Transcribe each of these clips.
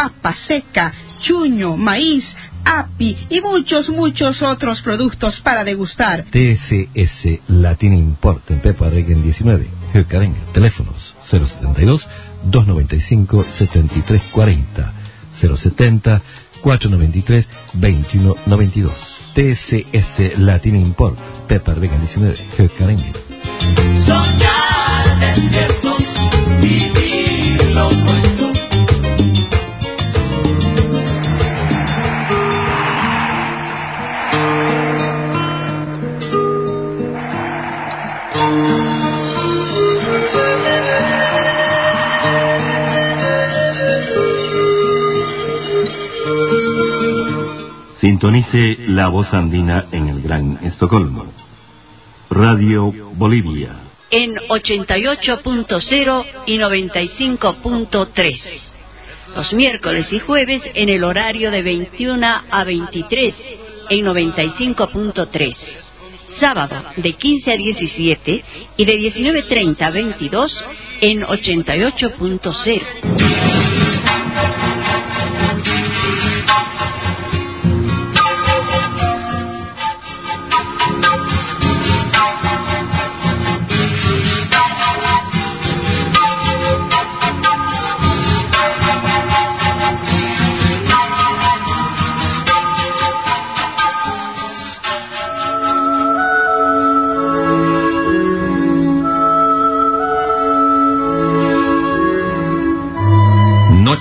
papa seca, chuño, maíz, api y muchos, muchos otros productos para degustar. TSS Latin Import en Pepa Regen 19, Hökarenga. Teléfonos 072 295 7340 070 493 2192. TSS Latin Import, Pepa Regen 19, Hökarenga. Soñar despiertos, vivir Sintonice la voz andina en el Gran Estocolmo. Radio Bolivia. En 88.0 y 95.3. Los miércoles y jueves en el horario de 21 a 23 en 95.3. Sábado de 15 a 17 y de 19.30 a 22 en 88.0.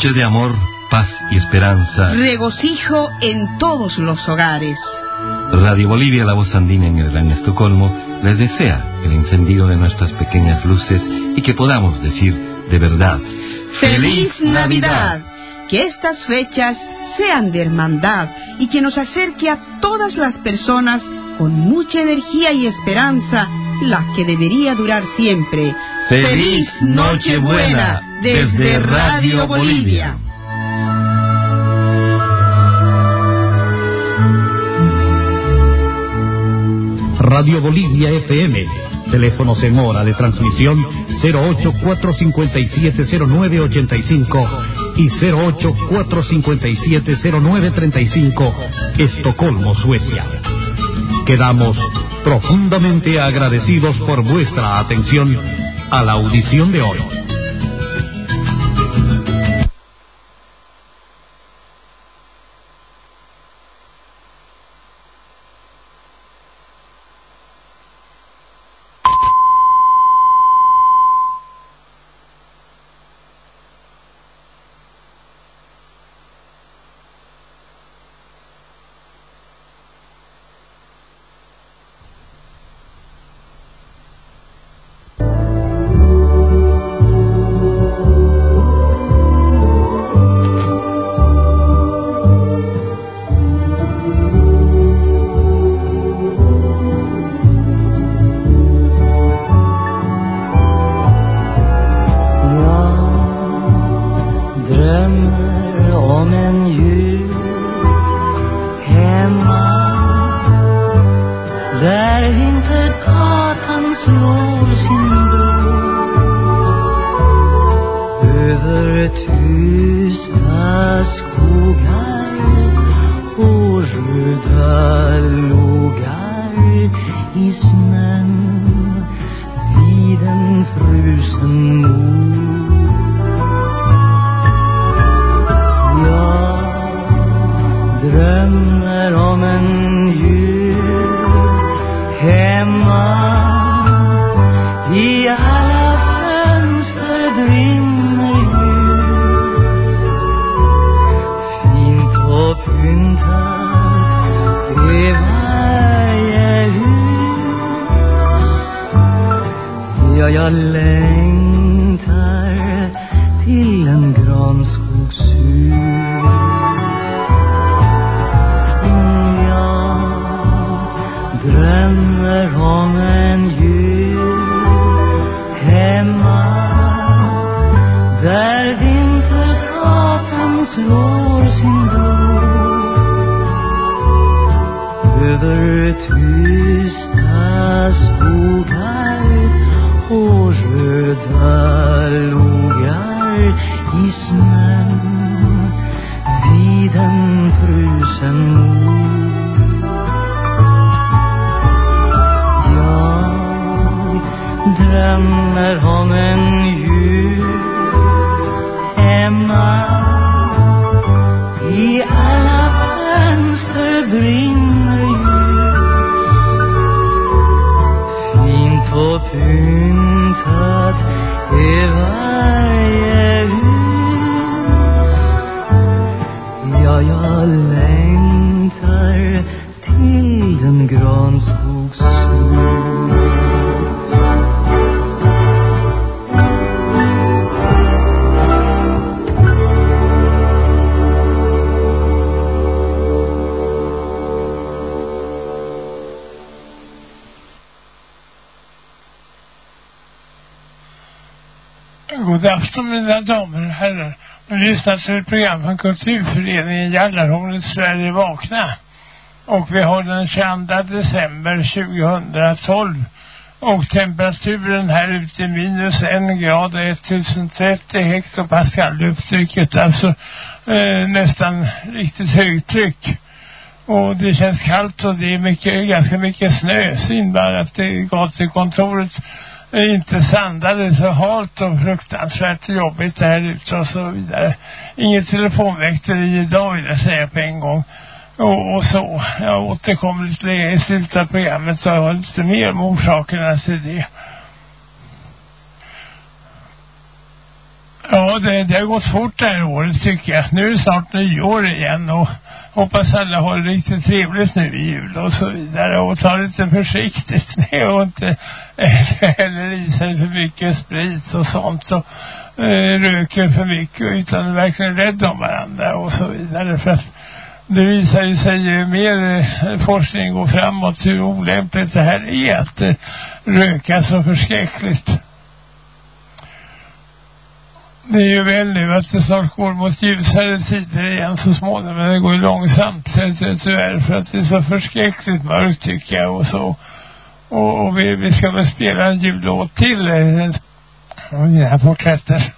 Noche de amor, paz y esperanza. Regocijo en todos los hogares. Radio Bolivia, la voz andina en el Gran Estocolmo, les desea el encendido de nuestras pequeñas luces y que podamos decir de verdad. ¡Feliz Navidad! Que estas fechas sean de hermandad y que nos acerque a todas las personas con mucha energía y esperanza, la que debería durar siempre. ¡Feliz Nochebuena! desde Radio Bolivia. Radio Bolivia FM. Teléfonos en hora de transmisión 084570985 y 084570935, Estocolmo, Suecia. Quedamos profundamente agradecidos por vuestra atención a la audición de hoy. God afton mina damer och herrar. Nu lyssnar till ett program från Kulturföreningen Jallarhornet Sverige Vakna. Och vi har den 22 december 2012. Och temperaturen här ute är minus en grad och 1030 hektopascal lufttrycket. Alltså eh, nästan riktigt högtryck. Och det känns kallt och det är mycket, ganska mycket snö. Synd bara att det går till kontoret är inte sandade så halt och fruktansvärt jobbigt där ute och så vidare. Inget telefonväkteri idag vill jag säga på en gång. Och, och så. Jag återkommer lite längre i slutet av programmet så jag har lite mer om orsakerna till det. Ja, det, det har gått fort det här året tycker jag. Nu är det snart nyår igen och hoppas alla har det riktigt trevligt nu i jul och så vidare. Och ta det lite försiktigt med och inte heller i sig för mycket sprit och sånt så eh, röker för mycket utan är verkligen rädd om varandra och så vidare. För att det visar ju sig ju mer eh, forskning går framåt hur olämpligt det här är att eh, röka så förskräckligt. Det är ju väl nu att det snart går mot ljusare tider igen så småningom. Men det går ju långsamt tyvärr för att det är så förskräckligt mörkt tycker jag och så. Och, och vi, vi ska väl spela en jullåt till. Eh, och mina porträtter.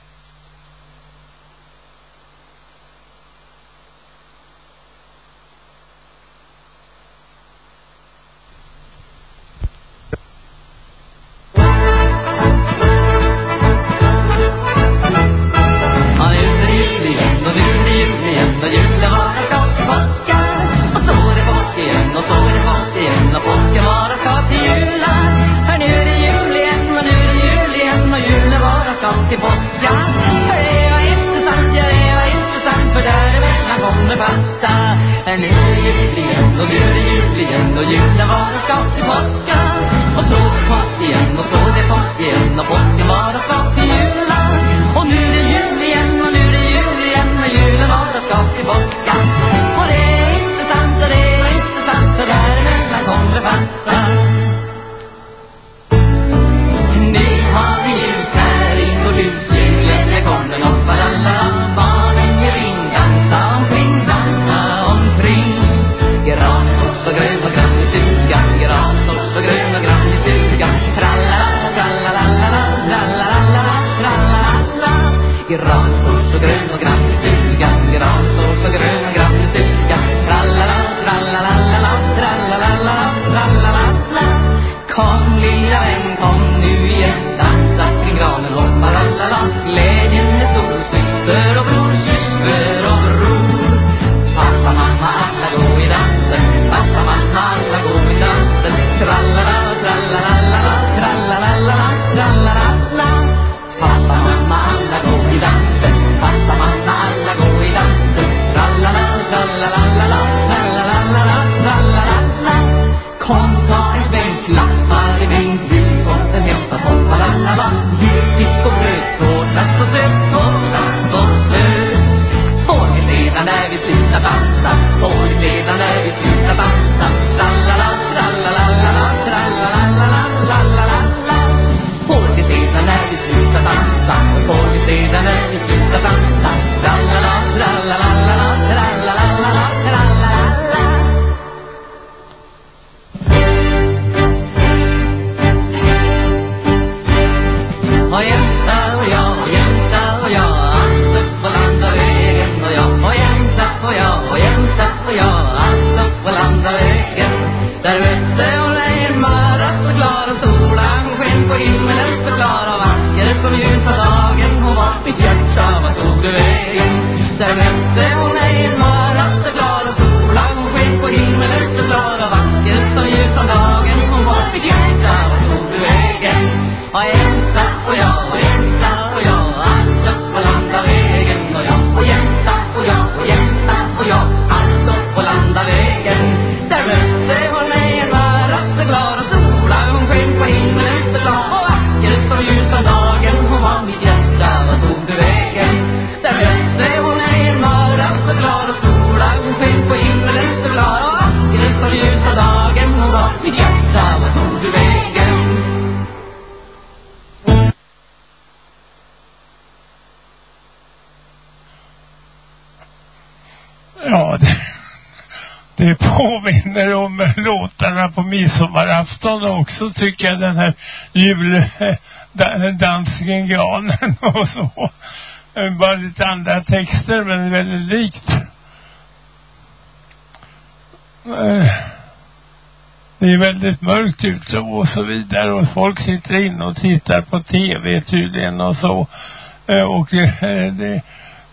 Så tycker jag den här juldansken granen och så. Bara lite andra texter men väldigt likt. Eh, det är väldigt mörkt ute och så vidare och folk sitter inne och tittar på tv tydligen och så. Eh, och det,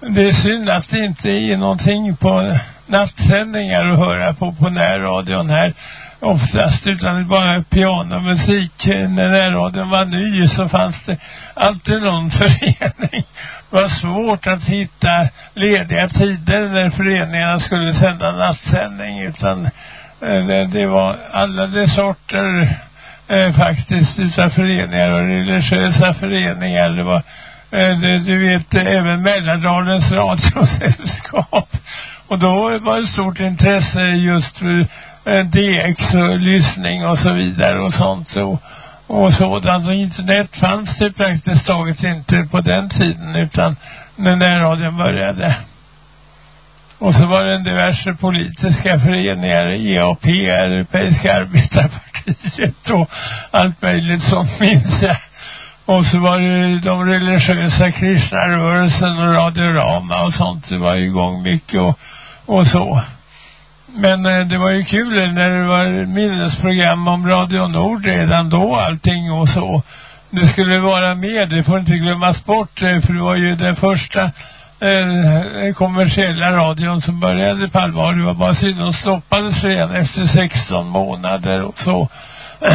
det är synd att det inte är någonting på nattsändningar att höra på på närradion här oftast utan det bara pianomusik. När närradion var ny så fanns det alltid någon förening. Det var svårt att hitta lediga tider när föreningarna skulle sända nattsändning utan eh, det, det var alla de sorter eh, faktiskt utav föreningar och religiösa föreningar. Det var eh, det, du vet även Mälardalens radiosällskap. Och då var det stort intresse just för eh, DX och lyssning och så vidare och sånt och, och sådant. Och internet fanns det praktiskt taget inte på den tiden utan när närradion började. Och så var det diverse politiska föreningar, EAP, Europeiska arbetarpartiet och allt möjligt som minns jag. Och så var det de religiösa kristna rörelsen och Radiorama och sånt. Det var ju igång mycket och, och så. Men eh, det var ju kul när det var minnesprogram om Radio Nord redan då allting och så. Det skulle vara med, det får inte glömmas bort eh, för det var ju den första eh, eh kommersiella radion som började på allvar. Det var bara synd de stoppades redan efter 16 månader och så.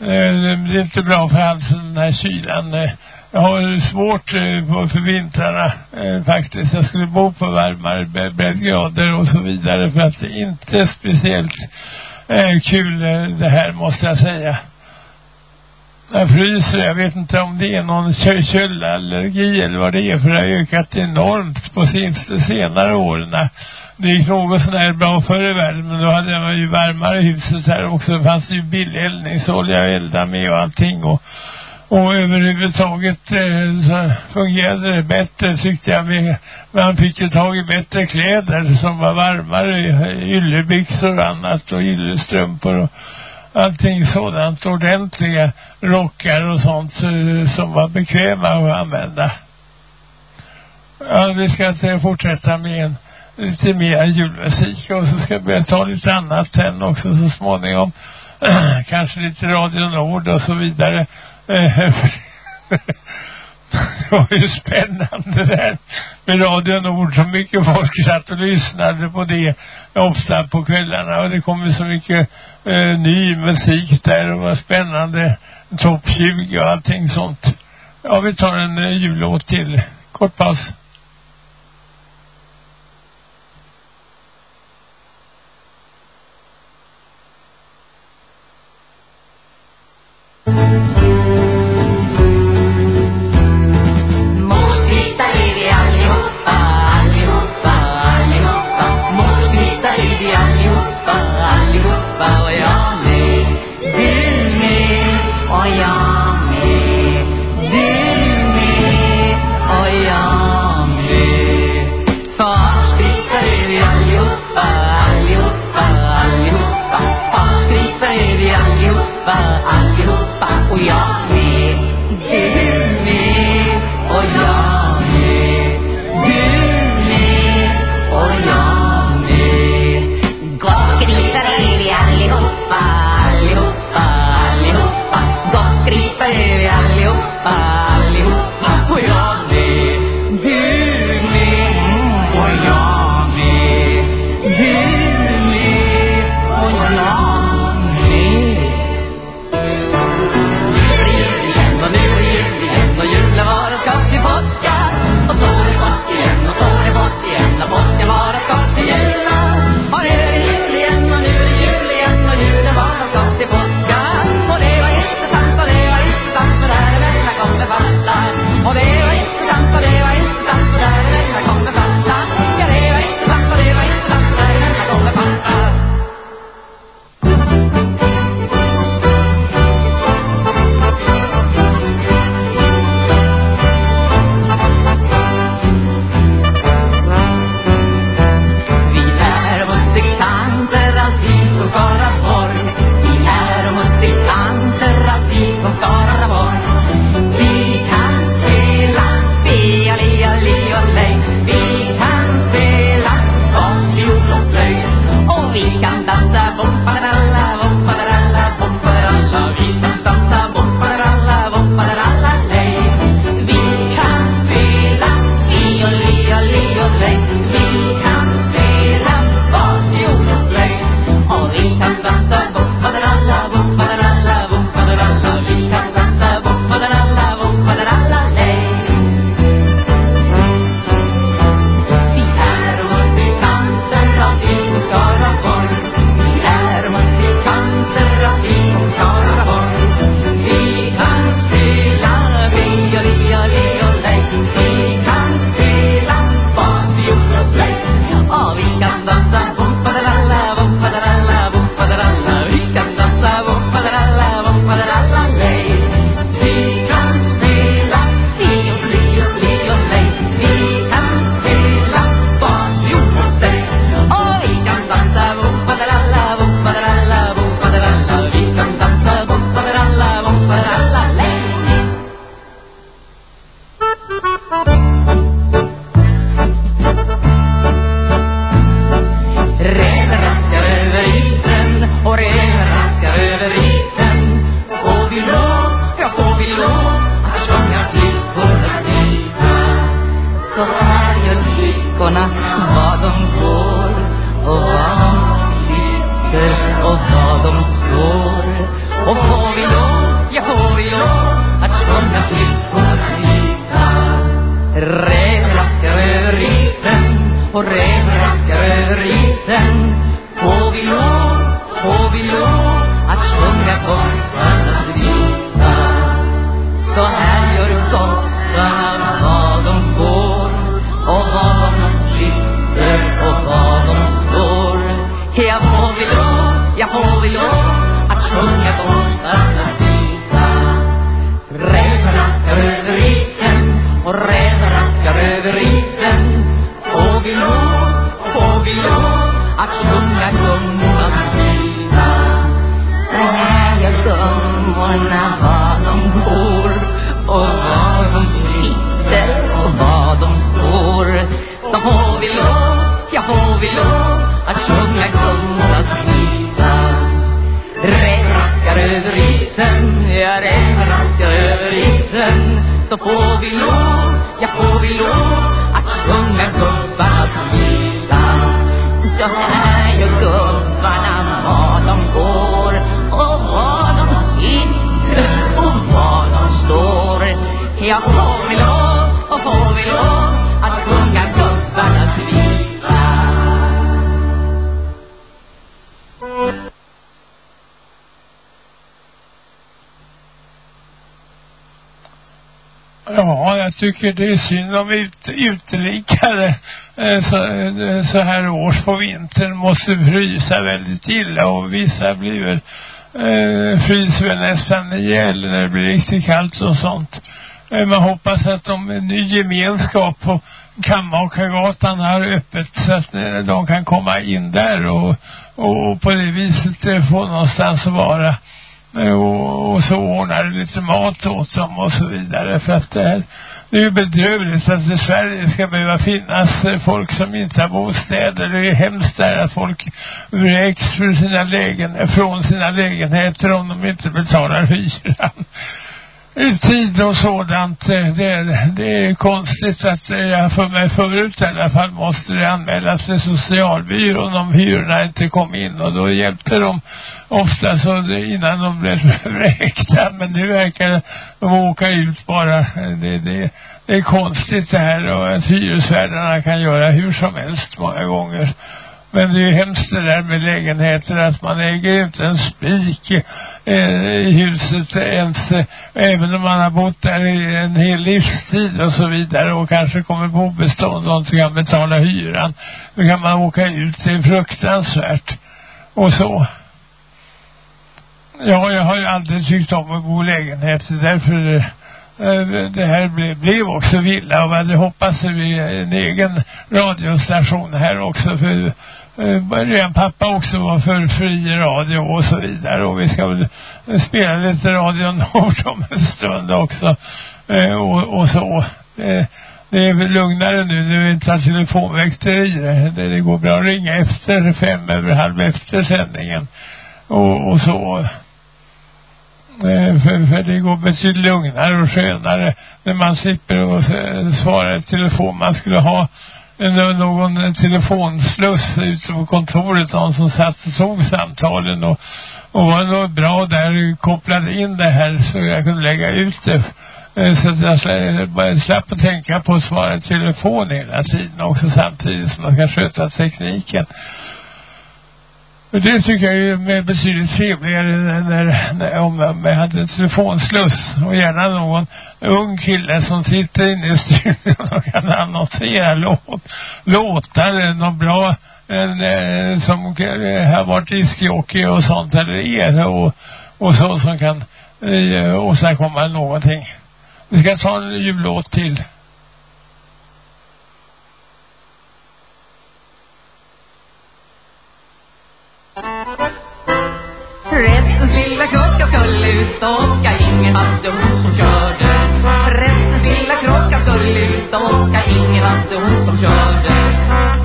Eh, det är inte bra för halsen den här kylan. Eh. Jag har svårt eh, för vintrarna eh, faktiskt. Jag skulle bo på varmare breddgrader och så vidare för att det är inte speciellt eh, kul det här måste jag säga. Jag fryser, jag vet inte om det är någon köldallergi eller vad det är för det har ökat enormt på senare åren. Det gick något sån här bra förr i världen men då hade man ju varmare huset här också. Det fanns ju billig eldningsolja att elda med och allting och och överhuvudtaget eh, så fungerade det bättre tyckte jag med, man fick ju tag i bättre kläder som var varmare, yllebyxor och annat och yllestrumpor och allting sådant, ordentliga rockar och sånt så, som var bekväma att använda. Ja, vi ska se- fortsätta med en lite mer julmusik och så ska vi ta lite annat sen också så småningom. Kanske lite Radio Nord och så vidare. Eh, det var ju spännande där med Radio Nord. Så mycket folk satt och lyssnade på det ofta på kvällarna. Och det kom ju så mycket eh, ny musik där. Det var spännande. Topp 20 och allting sånt. Ja, vi tar en eh, jullåt till. Kort paus. Tycker det är synd om ut, utelikare eh, så, eh, så här års på vintern måste frysa väldigt illa och vissa blir väl eh, fryser väl nästan ihjäl när det blir riktigt kallt och sånt. Eh, man hoppas att de en ny gemenskap på Kammakargatan har öppet så att eh, de kan komma in där och, och, och på det viset få någonstans att vara och, och så ordnar det lite mat åt dem och så vidare för att det här det är ju bedrövligt att i Sverige ska behöva finnas eh, folk som inte har bostäder. Det är hemskt där att folk vräks för sina lägen, från sina lägenheter om de inte betalar hyran. Tid och sådant, eh, det är, det är konstigt att jag för mig förut i alla fall måste det anmälas till socialbyrån om hyrorna inte kom in. Och då hjälpte de ofta så innan de blev vräkta. Men nu verkar de åka ut bara. Det, det, det är konstigt det här. Och att hyresvärdarna kan göra hur som helst många gånger men det är ju hemskt det där med lägenheter att man äger inte en spik eh, i huset ens eh, även om man har bott där i en hel livstid och så vidare och kanske kommer på bestånd och inte kan betala hyran. Då kan man åka ut. Det är fruktansvärt. Och så. Ja, jag har ju aldrig tyckt om att bo i lägenhet. Därför eh, Eh, det här blev, blev också villa och vi hade hoppats att vi en egen radiostation här också för eh, redan pappa också var för fri radio och så vidare och vi ska väl spela lite Radio Nord om en stund också eh, och, och så det är väl lugnare nu när vi inte har telefonväxter i det. det. Går bra att ringa efter fem över halv efter sändningen och, och så Eh, för, för det går betydligt lugnare och skönare när man slipper att svara i telefon. Man skulle ha någon telefonsluss ute på kontoret, någon som satt och tog samtalen och, och var nog bra där kopplade in det här så jag kunde lägga ut det eh, så att jag bara slapp att tänka på att svara i telefon hela tiden också samtidigt som man ska sköta tekniken. Och det tycker jag är betydligt trevligare när, när, om jag hade en telefonsluss och gärna någon ung kille som sitter inne i studion och kan annonsera låt, låtar, någon bra en, en, som har varit diskjockey och sånt eller er och, och så som kan eh, åstadkomma någonting. Vi ska ta en jullåt till. Prästens lilla krocka skulle ut och åka, ingen hade hon som körde. Prästens lilla krocka skulle ut och åka, ingen hade hon som körde.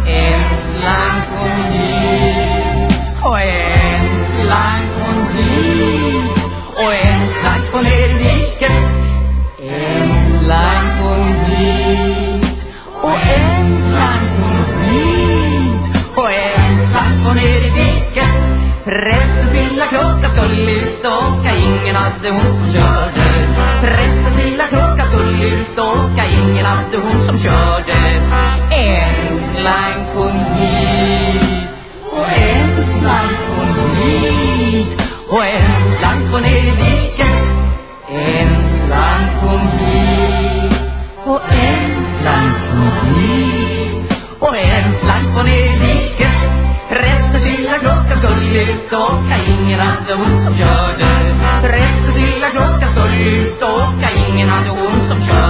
En slank hon hit och en Prästens lilla klocka skulle ut och åka, ingen hade hon som körde. Prästens lilla klocka skulle ut och åka, ingen hade hon som körde. Ängslan kom hit och ängslan kom hit och ängslan kom ner i diket. Ängslan kom hit och ängslan kom hit och ängslan kom ner ut och åka, ingen hade ont som körde. Rätt ett lilla klockan står ut och åka, ingen hade ont som körde.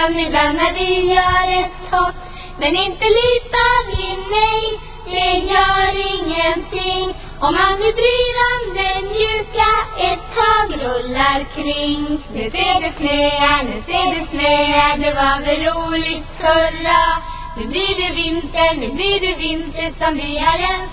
kan ibland när vi gör ett hopp. Men inte lipa vi, nej, det gör ingenting. Om man med drivande mjuka ett tag rullar kring. Nu ser det snöa, nu ser det snöa, det var väl roligt, hurra Nu blir det vinter, nu blir det vinter som vi har önskat.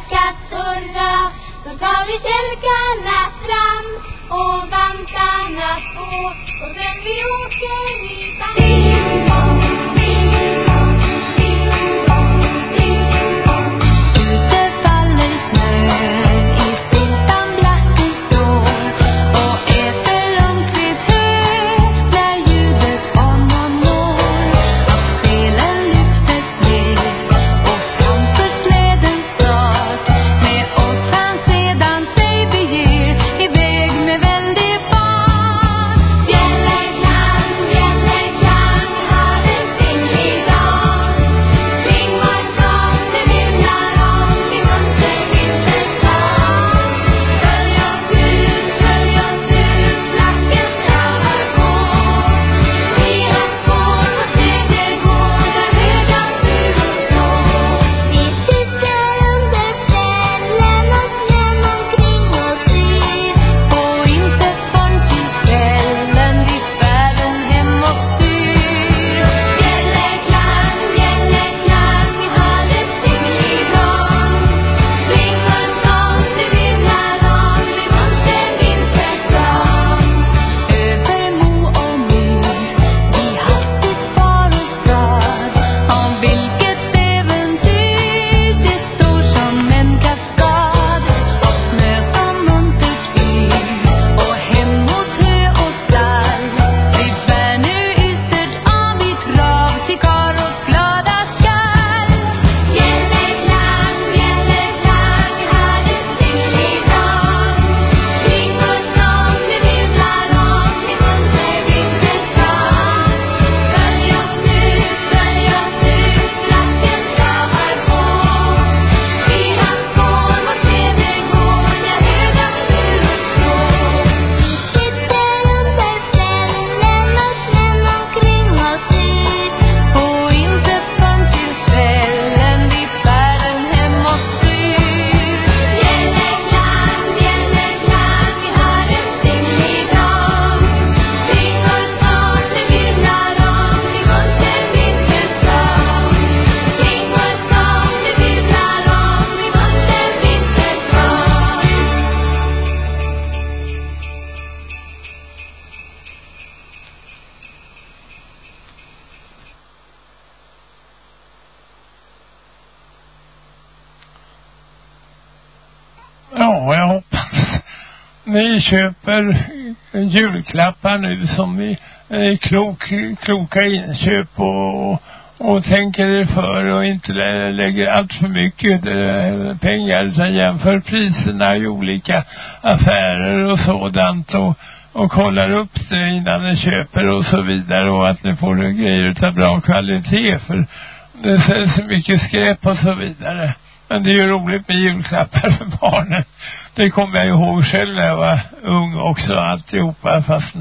Köper julklappar nu som ni är klok, kloka inköp och, och tänker er för och inte lä- lägger allt för mycket eh, pengar utan jämför priserna i olika affärer och sådant och, och kollar upp det innan ni köper och så vidare och att ni får grejer av bra kvalitet för det säljs så mycket skräp och så vidare. Men det är ju roligt med julklappar för barnen. Det kommer jag ihåg själv när jag var ung också alltihopa fast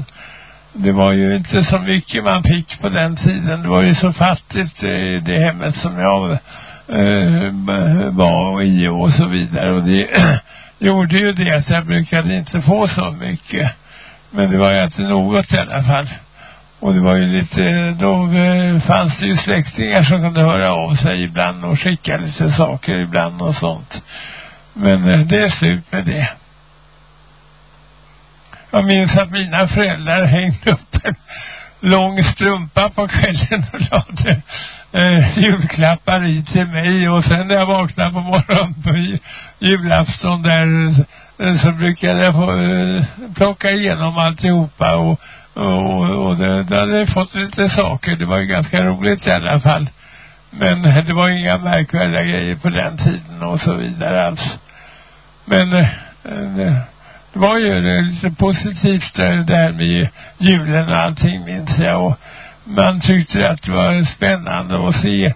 det var ju inte så mycket man fick på den tiden. Det var ju så fattigt i det hemmet som jag eh, b- var i och så vidare. Och det gjorde ju det att jag brukade inte få så mycket. Men det var ju inte något i alla fall. Och det var ju lite, då eh, fanns det ju släktingar som kunde höra av sig ibland och skicka lite saker ibland och sånt. Men eh, det är slut med det. Jag minns att mina föräldrar hängde upp en lång strumpa på kvällen och lade eh, julklappar i till mig och sen när jag vaknade på morgonen på julafton där Eh, så brukade jag få eh, plocka igenom alltihopa och, och, och det, då hade jag fått lite saker. Det var ju ganska roligt i alla fall. Men det var inga märkvärdiga grejer på den tiden och så vidare alls. Men eh, eh det var ju det lite positivt det där med julen och allting minns jag och man tyckte att det var spännande att se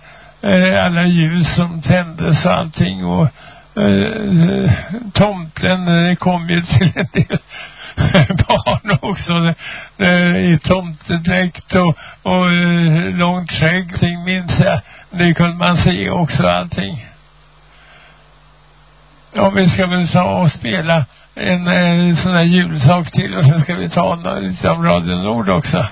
alla ljus som tändes och allting och eh, tomten eh, kom ju till en del barn också. Eh, i tomtedräkt och, och eh, långt skägg ting minns jag. Det kunde man se också allting. Ja, vi ska väl ta och spela en eh, sån här julsak till och sen ska vi ta lite om Radio Nord också.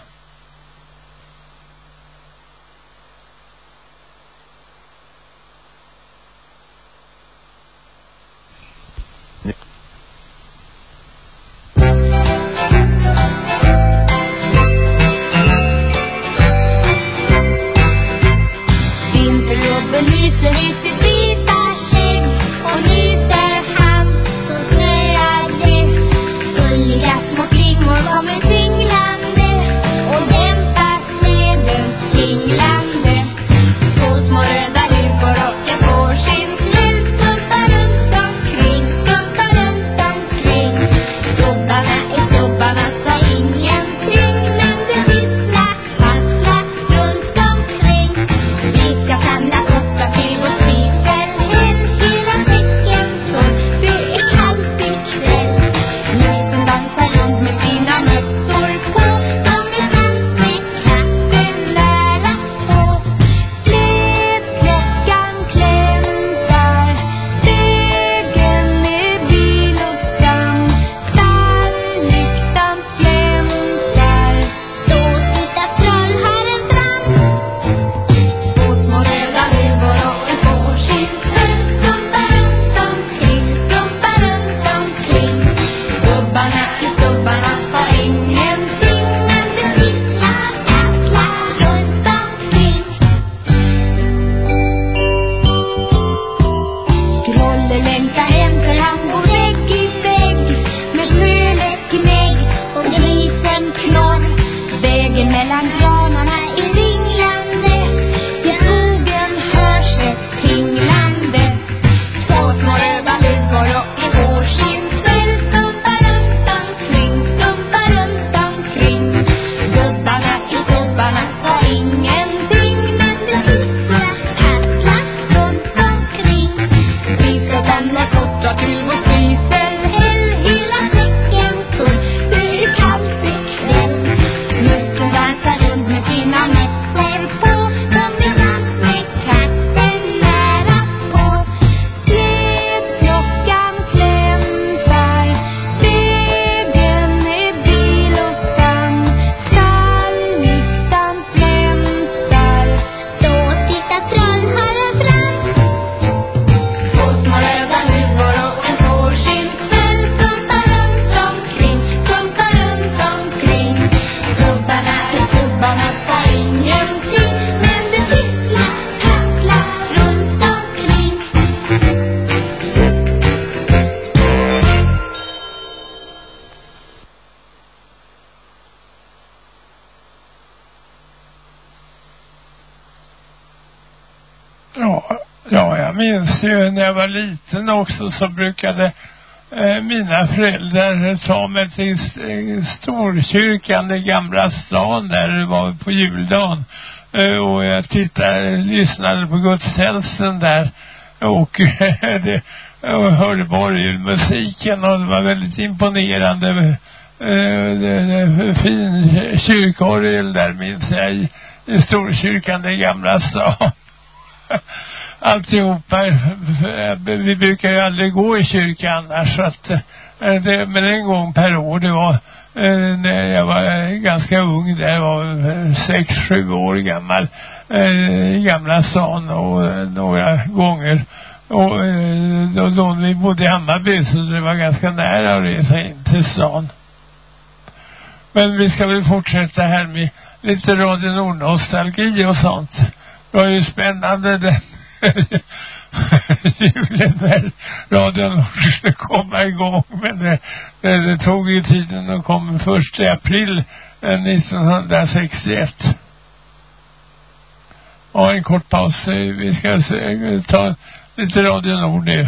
Jag var liten också så brukade eh, mina föräldrar ta mig till eh, Storkyrkan i Gamla stan där det var på juldagen. Eh, och jag tittade, lyssnade på gudstjänsten där och, det, och hörde på orgelmusiken och det var väldigt imponerande. Eh, det, det, fin kyrkorgel där minns jag i, i Storkyrkan i Gamla stan. Alltihopa, vi brukar ju aldrig gå i kyrkan annars så att eh, det, men en gång per år det var eh, när jag var eh, ganska ung där, var eh, sex, sju år gammal i Gamla stan och några gånger och då, då vi bodde i Hammarby så det var ganska nära att resa in till stan. Men vi ska väl fortsätta här med lite Radio Nord-nostalgi och sånt. Det var ju spännande det julen när Radio Nord skulle komma igång men det, det, det tog ju tiden och kom först i april eh, 1961. Ja, en kort paus. Eh, vi ska se, eh, ta lite Radio Nord nu.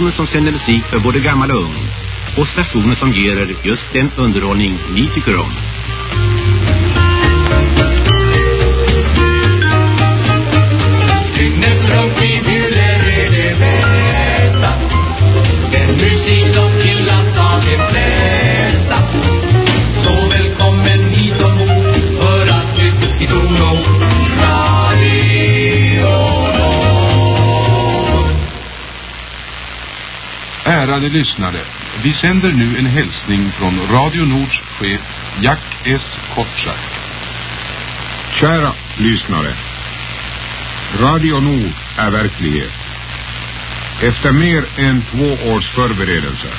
Stationen som sänder musik för både gammal och ung. Och stationen som ger er just den underhållning ni tycker om. Dygnet runt det bästa. Den musik som gillas av de flesta. Så välkommen hit ombord för att ut i Tono. Radio Ärade lyssnare, vi sänder nu en hälsning från Radio Nords chef Jack S. Kortsack. Kära lyssnare. Radio Nord är verklighet. Efter mer än två års förberedelser,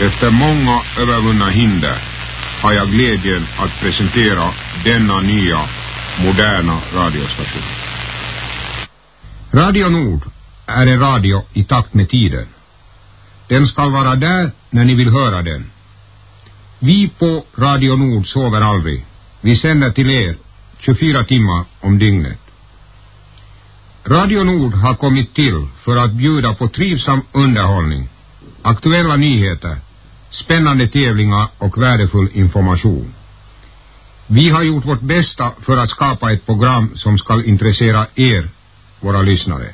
efter många övervunna hinder, har jag glädjen att presentera denna nya, moderna radiostation. Radio Nord är en radio i takt med tiden. Den ska vara där när ni vill höra den. Vi på Radio Nord sover aldrig. Vi sänder till er 24 timmar om dygnet. Radio Nord har kommit till för att bjuda på trivsam underhållning, aktuella nyheter, spännande tävlingar och värdefull information. Vi har gjort vårt bästa för att skapa ett program som ska intressera er, våra lyssnare.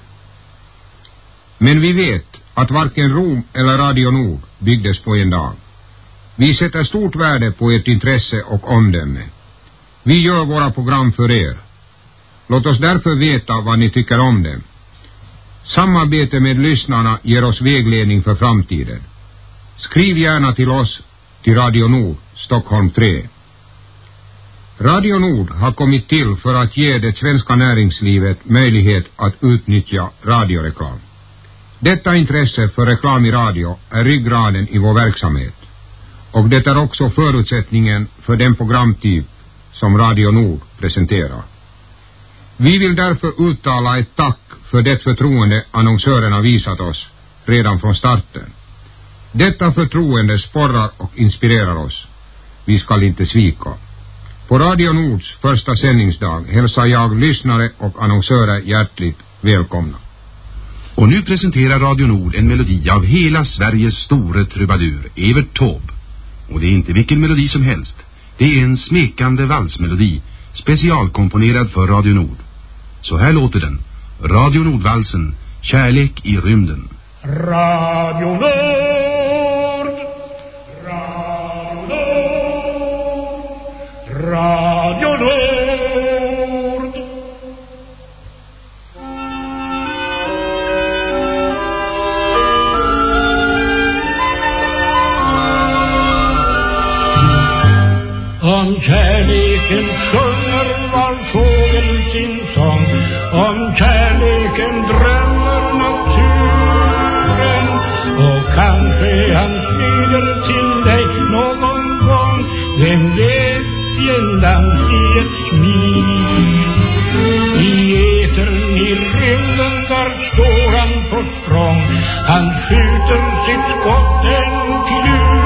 Men vi vet att varken Rom eller Radio Nord byggdes på en dag. Vi sätter stort värde på ert intresse och omdöme. Vi gör våra program för er. Låt oss därför veta vad ni tycker om dem. Samarbete med lyssnarna ger oss vägledning för framtiden. Skriv gärna till oss till Radio Nord, Stockholm 3. Radio Nord har kommit till för att ge det svenska näringslivet möjlighet att utnyttja radioreklam. Detta intresse för reklam i radio är ryggraden i vår verksamhet och det är också förutsättningen för den programtyp som Radio Nord presenterar. Vi vill därför uttala ett tack för det förtroende annonsörerna visat oss redan från starten. Detta förtroende sporrar och inspirerar oss. Vi skall inte svika. På Radio Nords första sändningsdag hälsar jag lyssnare och annonsörer hjärtligt välkomna. Och nu presenterar Radio Nord en melodi av hela Sveriges store trubadur, Evert Taube. Och det är inte vilken melodi som helst. Det är en smekande valsmelodi, specialkomponerad för Radio Nord. Så här låter den. Radio Nordvalsen, Kärlek i rymden. Radio Nord. Radio Nord. Radio Nord. Om kärleken sjunger var fågel sin sång. Om kärleken drömmer naturen. Och kanske han flyger till dig någon gång. Vem vet i en land i ett smid I etern i rymden där står han på språng. Han skjuter sitt skott en till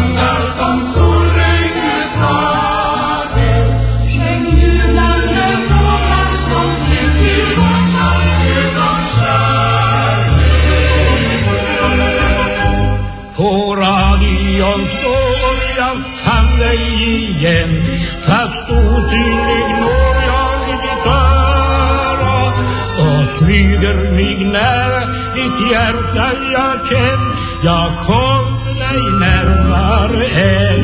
ditt jag känn Jag kom dig närmare än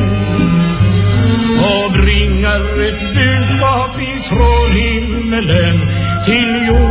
Och bringar ett budskap ifrån himmelen Till jorden.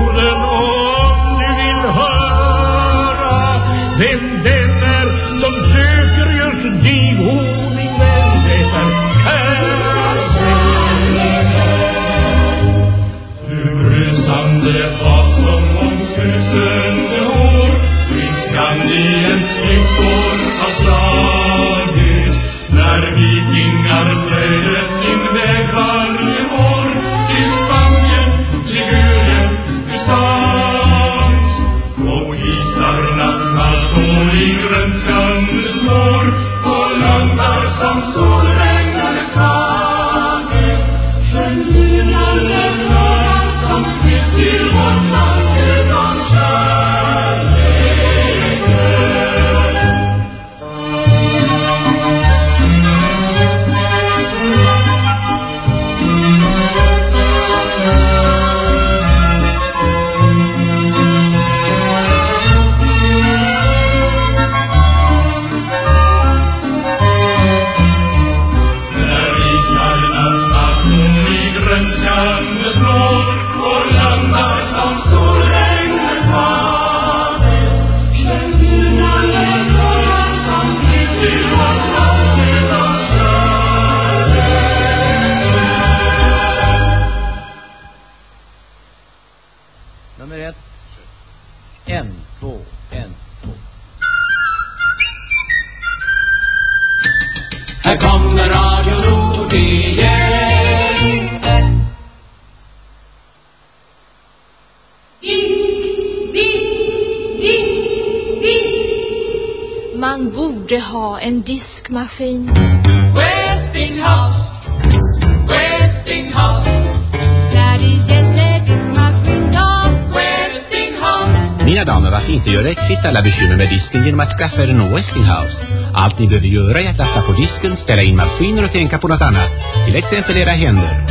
Disken, ställa in maskiner och tänka på något annat. Till exempel era händer.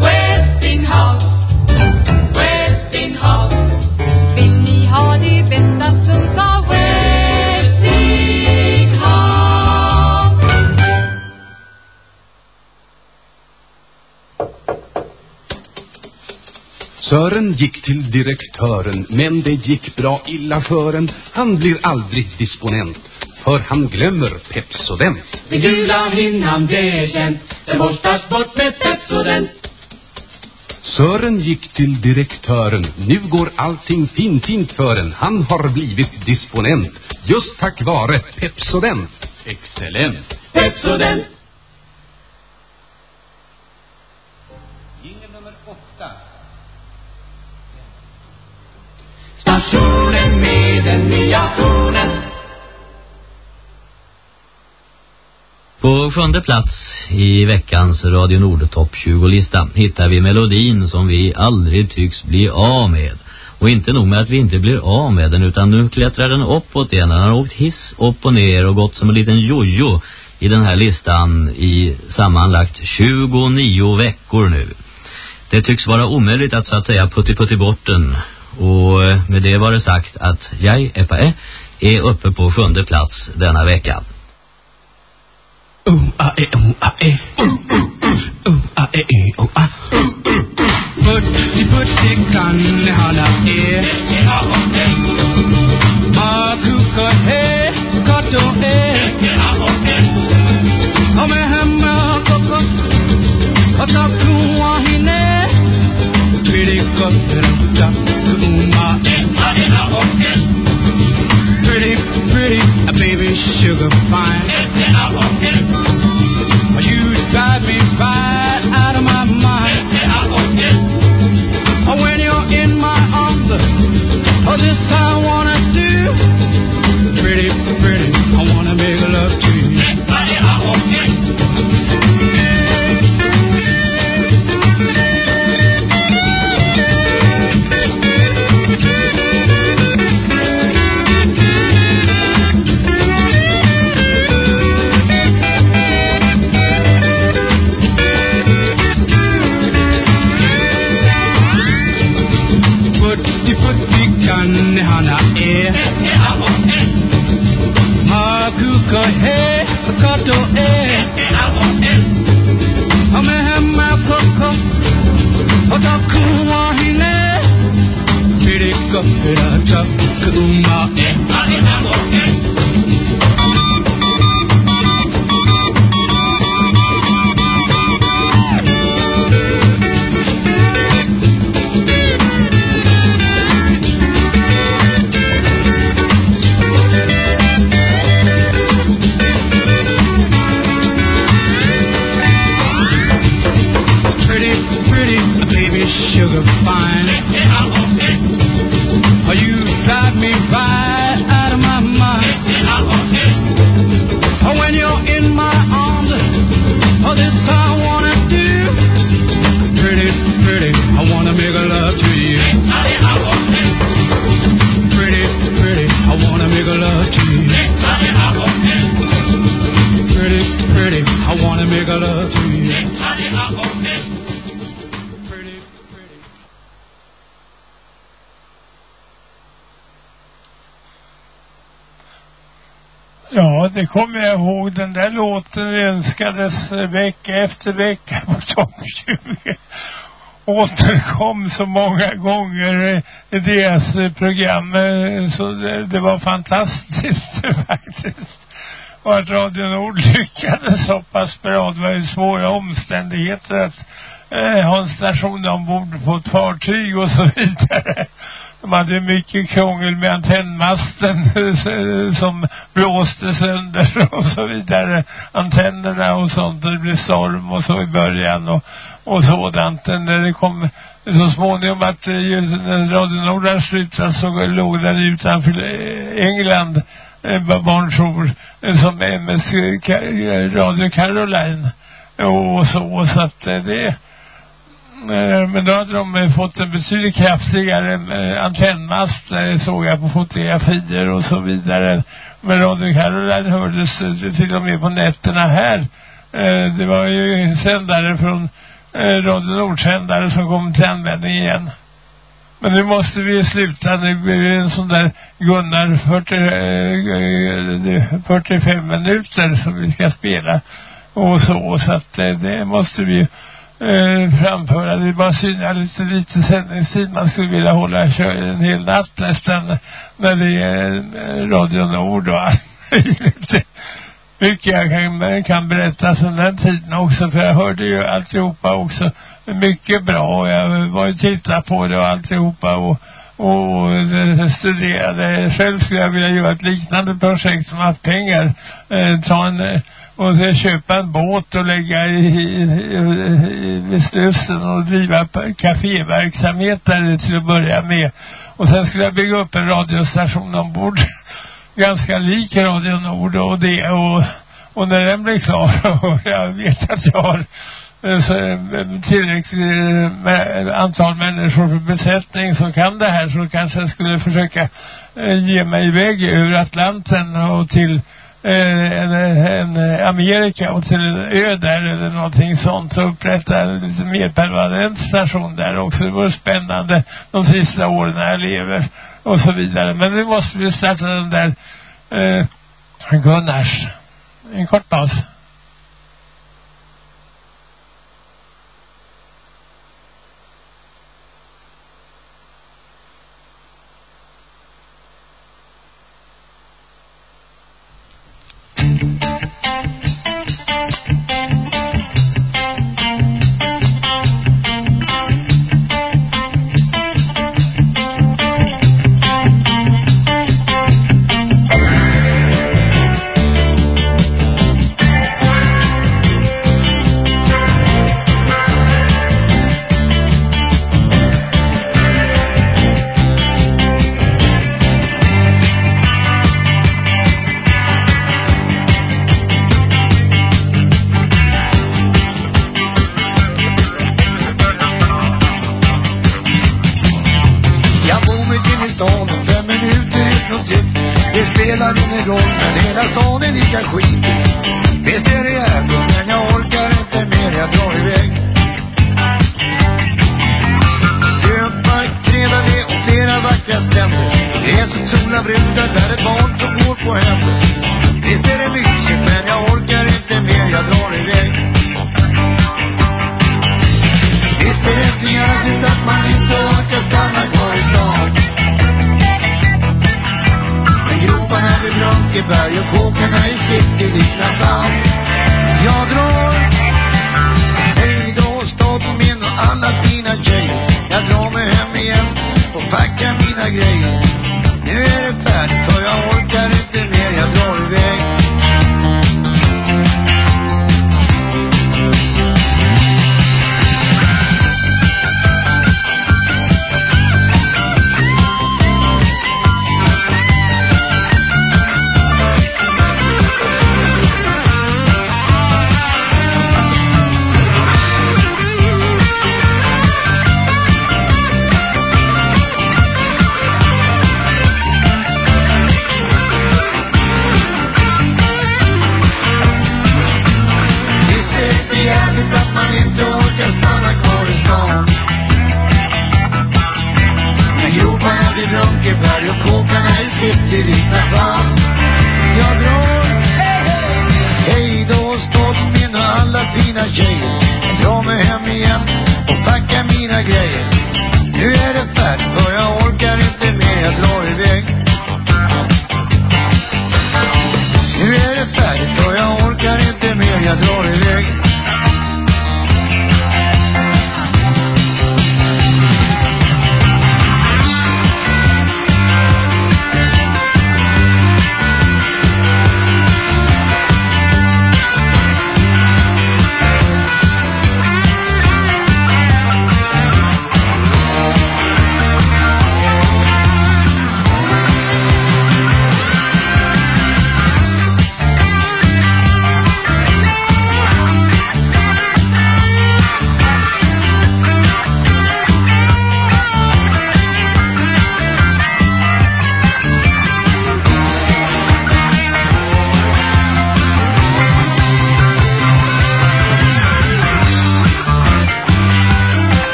Westinghouse Westinghouse Vill ni ha det bästa så ta. Sören gick till direktören, men det gick bra illa för en. Han blir aldrig disponent, för han glömmer Pepsodent. Den gula hinnan det är känt Den borstas bort med Pepsodent Sören gick till direktören, nu går allting fint fint för en. Han har blivit disponent, just tack vare Pepsodent. Excellent. Pepsodent Stationen med den nya tonen På sjunde plats i veckans Radio Nordtopp 20-lista hittar vi melodin som vi aldrig tycks bli av med. Och inte nog med att vi inte blir av med den utan nu klättrar den uppåt igen. Den har åkt hiss upp och ner och gått som en liten jojo i den här listan i sammanlagt 29 veckor nu. Det tycks vara omöjligt att så att säga putti putti bort den. Och eh, med det var det sagt att jag, Epa är uppe på sjunde plats denna vecka. Put die put die kanne hala e. Akuka e kato e. Ome hemma koko ataku ahine. Pire kotra taku ma e. Mare na oke sugar fine. Era, era, era, era, kommer jag ihåg. Den där låten önskades vecka efter vecka på topp 20. Återkom så många gånger i deras program. Så det, det var fantastiskt faktiskt. Och att Radio Nord lyckades så pass bra. Det var ju svåra omständigheter att eh, ha en station ombord på ett fartyg och så vidare. De hade ju mycket krångel med antennmasten som blåste sönder och så vidare. Antennerna och sånt. Och det blev storm och så i början och, och sådant. Men När det kom så småningom att eh, just när Radio Nord slutade så låg den utanför eh, England eh, barnjour eh, som MS Radio Caroline och så. Så att det Eh, men då hade de eh, fått en betydligt kraftigare eh, antennmast såg jag på fotografier och så vidare. Men Radio Caroline hördes till och med på nätterna här. Det var ju sändare från Radio Nordsändare som kom till användning igen. Men nu måste vi sluta. Nu blir det en sån där Gunnar 40, eh, eh, 45 minuter som vi ska spela. Och så. Så att det måste vi ju eh, framföra. Det är bara synd att lite, lite sändningstid. Man skulle vilja hålla kör en hel natt nästan när det är eh, Radio Nord och allt möjligt. mycket jag kan, eh, kan berätta sedan den tiden också. För jag hörde ju alltihopa också mycket bra. Och jag var ju titta på det och alltihopa. Och, och eh, studerade. Själv skulle jag vilja göra ett liknande projekt som haft pengar. Eh, ta en, eh, och sen köpa en båt och lägga i, i, i, vid Slussen och driva kaféverksamhet där till att börja med. Och sen skulle jag bygga upp en radiostation ombord. Ganska lik Radio Nord och det och, och när den blir klar och jag vet att jag har eh, så, eh, tillräckligt med- eh, antal människor för besättning som kan det här så kanske jag skulle försöka ge mig iväg över Atlanten och till Eh, en, en eh, Amerika och till en ö där eller någonting sånt och upprätta en lite mer permanent station där också. Det vore spännande de sista åren när jag lever och så vidare. Men nu måste vi starta den där eh, Gunnars. En kort paus.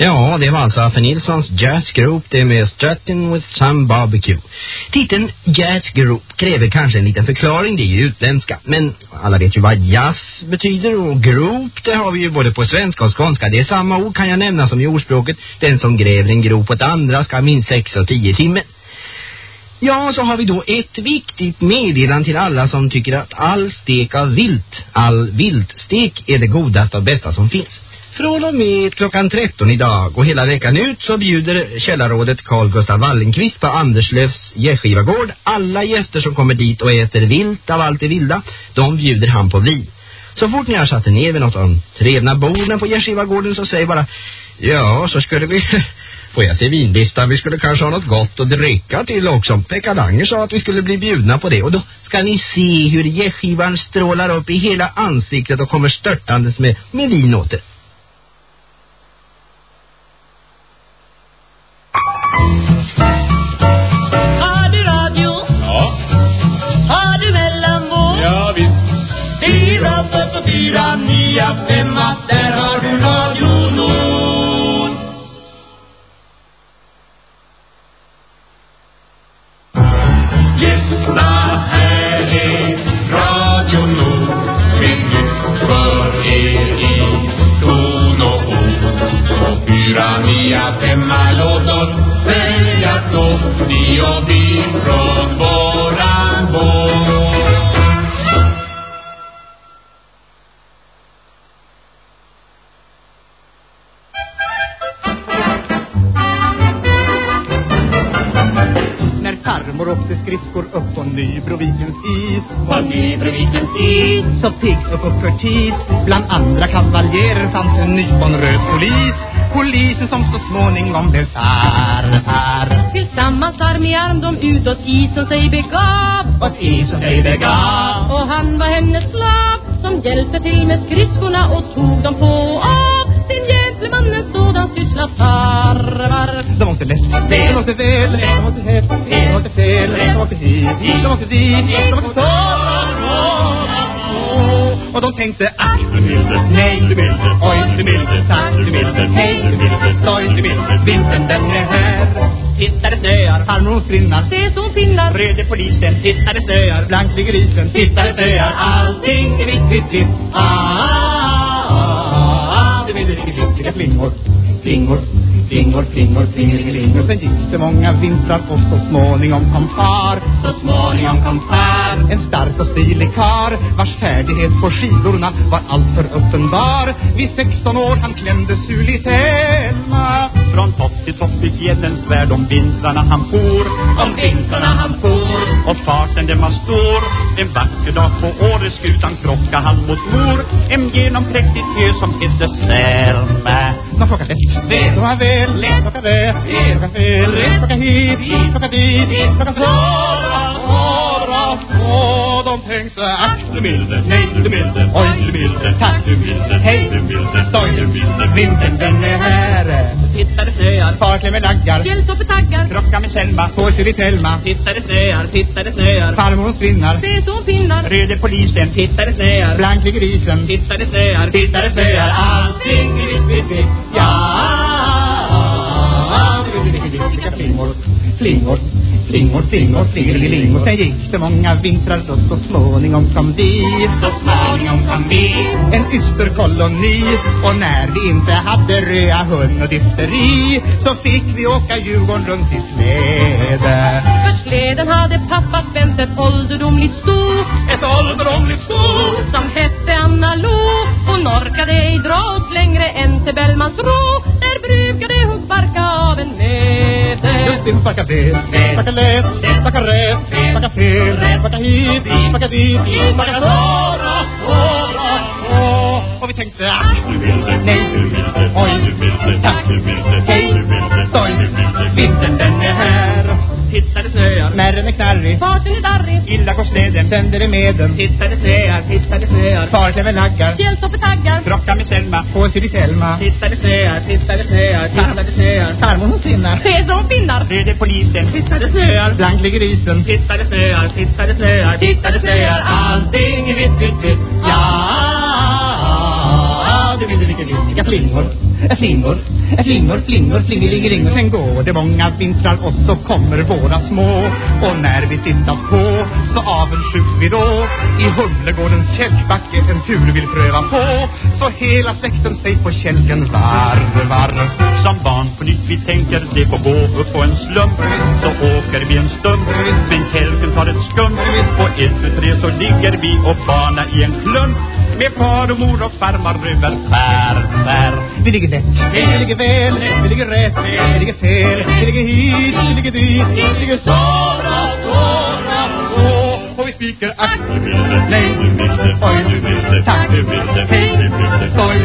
Ja, det var alltså Affe Nilssons Jazz Group, det med Stratton with some barbecue. Titeln Jazz Group kräver kanske en liten förklaring, det är ju utländska. Men alla vet ju vad jazz betyder och group, det har vi ju både på svenska och skånska. Det är samma ord kan jag nämna som i ordspråket. Den som gräver en grop åt andra ska minst 6 och 10 timmar. Ja, så har vi då ett viktigt meddelande till alla som tycker att all stek av vilt, all viltstek är det godaste och bästa som finns. Från och med klockan 13 idag och hela veckan ut så bjuder källarrådet Carl Gustav Wallenqvist på Anderslövs gästgivagård. Alla gäster som kommer dit och äter vilt av allt det vilda, de bjuder han på vin. Så fort ni har satt er ner vid något av de trevna borden på gästgivagården så säg bara Ja, så skulle vi... Får jag se vinlistan? Vi skulle kanske ha något gott att dricka till också. Pekka Langer sa att vi skulle bli bjudna på det. Och då ska ni se hur gästgivaren strålar upp i hela ansiktet och kommer störtandes med, med vin åt er. Fyra, nia, femma, där har du Radio Nord. Lyssna, här är Radio Nord med nytt för er i ton och ord. Så fyra, nia, femma, låt oss följas åt, ni och vi farmor åkte skridskor upp på Nybrovikens is. På Nybrovikens is. Så pigg och uppförtis Bland andra kavaljerer fanns en nyponröd polis. Polisen som så småningom blev farfar Tillsammans arm i arm de utåt isen sig begav. Åt isen sig begav. Och han var hennes slav Som hjälpte till med skridskorna och tog dem på av. Sin gentleman en sådan syssla tarvar De åkte lätt, de åkte väl, de åkte hett, de åkte fel, de åkte hit, de åkte dit, de åkte så Och de tänkte ack du milde, nej. Du milde, oj du milde, tack du milde, hej du milde, skoj du milde, vintern den är här. Titta det snöar. Farmor hon sprinnar, Se som finnar. Röde polisen. Titta det snöar. blank ligger isen, Titta det snöar. allting är vitt, vitt, vitt Ah, ah, ah, ah, det vill ligga ligga flingor Flingor, flingor, flingor, flingelingelingor Sen gick det många vintrar och så småningom kom far Så småningom kom far. En stark och stilig kar Vars färdighet på skidorna var alltför uppenbar Vid 16 år han klämde Suli Selma Från topp till topp i fjällens värld om vintrarna han for. Om vintrarna han for och farten där man står En vacker dag på året skutan krocka han mot mor En genompräktig ö som heter Selma. De plockar rätt, fel, de har väl, lätt, plockar rätt, fel, plockar fel, rätt, plockar hit, plockar dit, plockar så, så, så, de tänkte ack Du milde, nej du milde, Oj. du milde, Tack. du milde, Hej. du milde, Stoj. du milde, Vintern den är här Titta det snöar. Far klämmer laggar, Fjälltoppe taggar Krocka med får sig vid Telma Titta det snöar, titta det snöar. Farmor hon sprinnar, Se som finnar Röde polisen. Titta det snöar. blank ligger isen Titta det snöar. Titta det snöar, allting är vitt, vitt, vitt Ja, ligga flingor Flingor, Flingor, flingor, flingelingor Sen gick det många vintrar och så småningom kom vi. Så småningom kom vi. En ysterkoloni Och när vi inte hade röa hund och difteri Så fick vi åka Djurgården runt i släde För släden hade pappa spänt ett ålderdomligt sto Ett ålderdomligt sto Som hette Anna Lo Hon orkade ej dra oss längre än till Bellmans ro Där brukade hon sparka av en mede Just det, sparka fel, sparka lätt, sparka rätt, sparka fel, sparka hit, sparka dit, sparka såra, såra, så. Och vi tänkte, ah, nej, oj, tack, hej, stoj, vintern den är här. Hittade snöar, märren är knarrig, Farten är darrig, illa går släden, sänder i medel. Hittade snöar, hittade snöar, farklämmer naggar, fjälltoppe taggar krocka med Selma, på en i Selma. Hittade snöar, hittade snöar, hittade snöar, farmor hon finnar. Se som finnar Röde polisen, hittade snöar, blank ligger isen. Hittade snöar, hittade snöar, hittade snöar, allting är vitt, vitt, vitt. Ja, det flingor, flingor, flingor, flingor. Sen går det många vintrar och så kommer våra små. Och när vi tittat på så avundsjuks vi då. I Humlegårdens kälkbacke en tur vill pröva på. Så hela släkten sig på kälken varvar. Som barn på nytt vi tänker det får gå upp på en slump Så åker vi en stump Men kälken tar ett skum. På ett, tu, tre så ligger vi och bana i en klump med far och mor och farmar tvär, tvär Vi ligger lätt, vi ligger väl, vi ligger rätt, vi ligger fel, vi ligger hit, vi ligger dit, vi ligger såra, såra, så. Och vi skriker ack, nej, oj, tack, hej, skoj,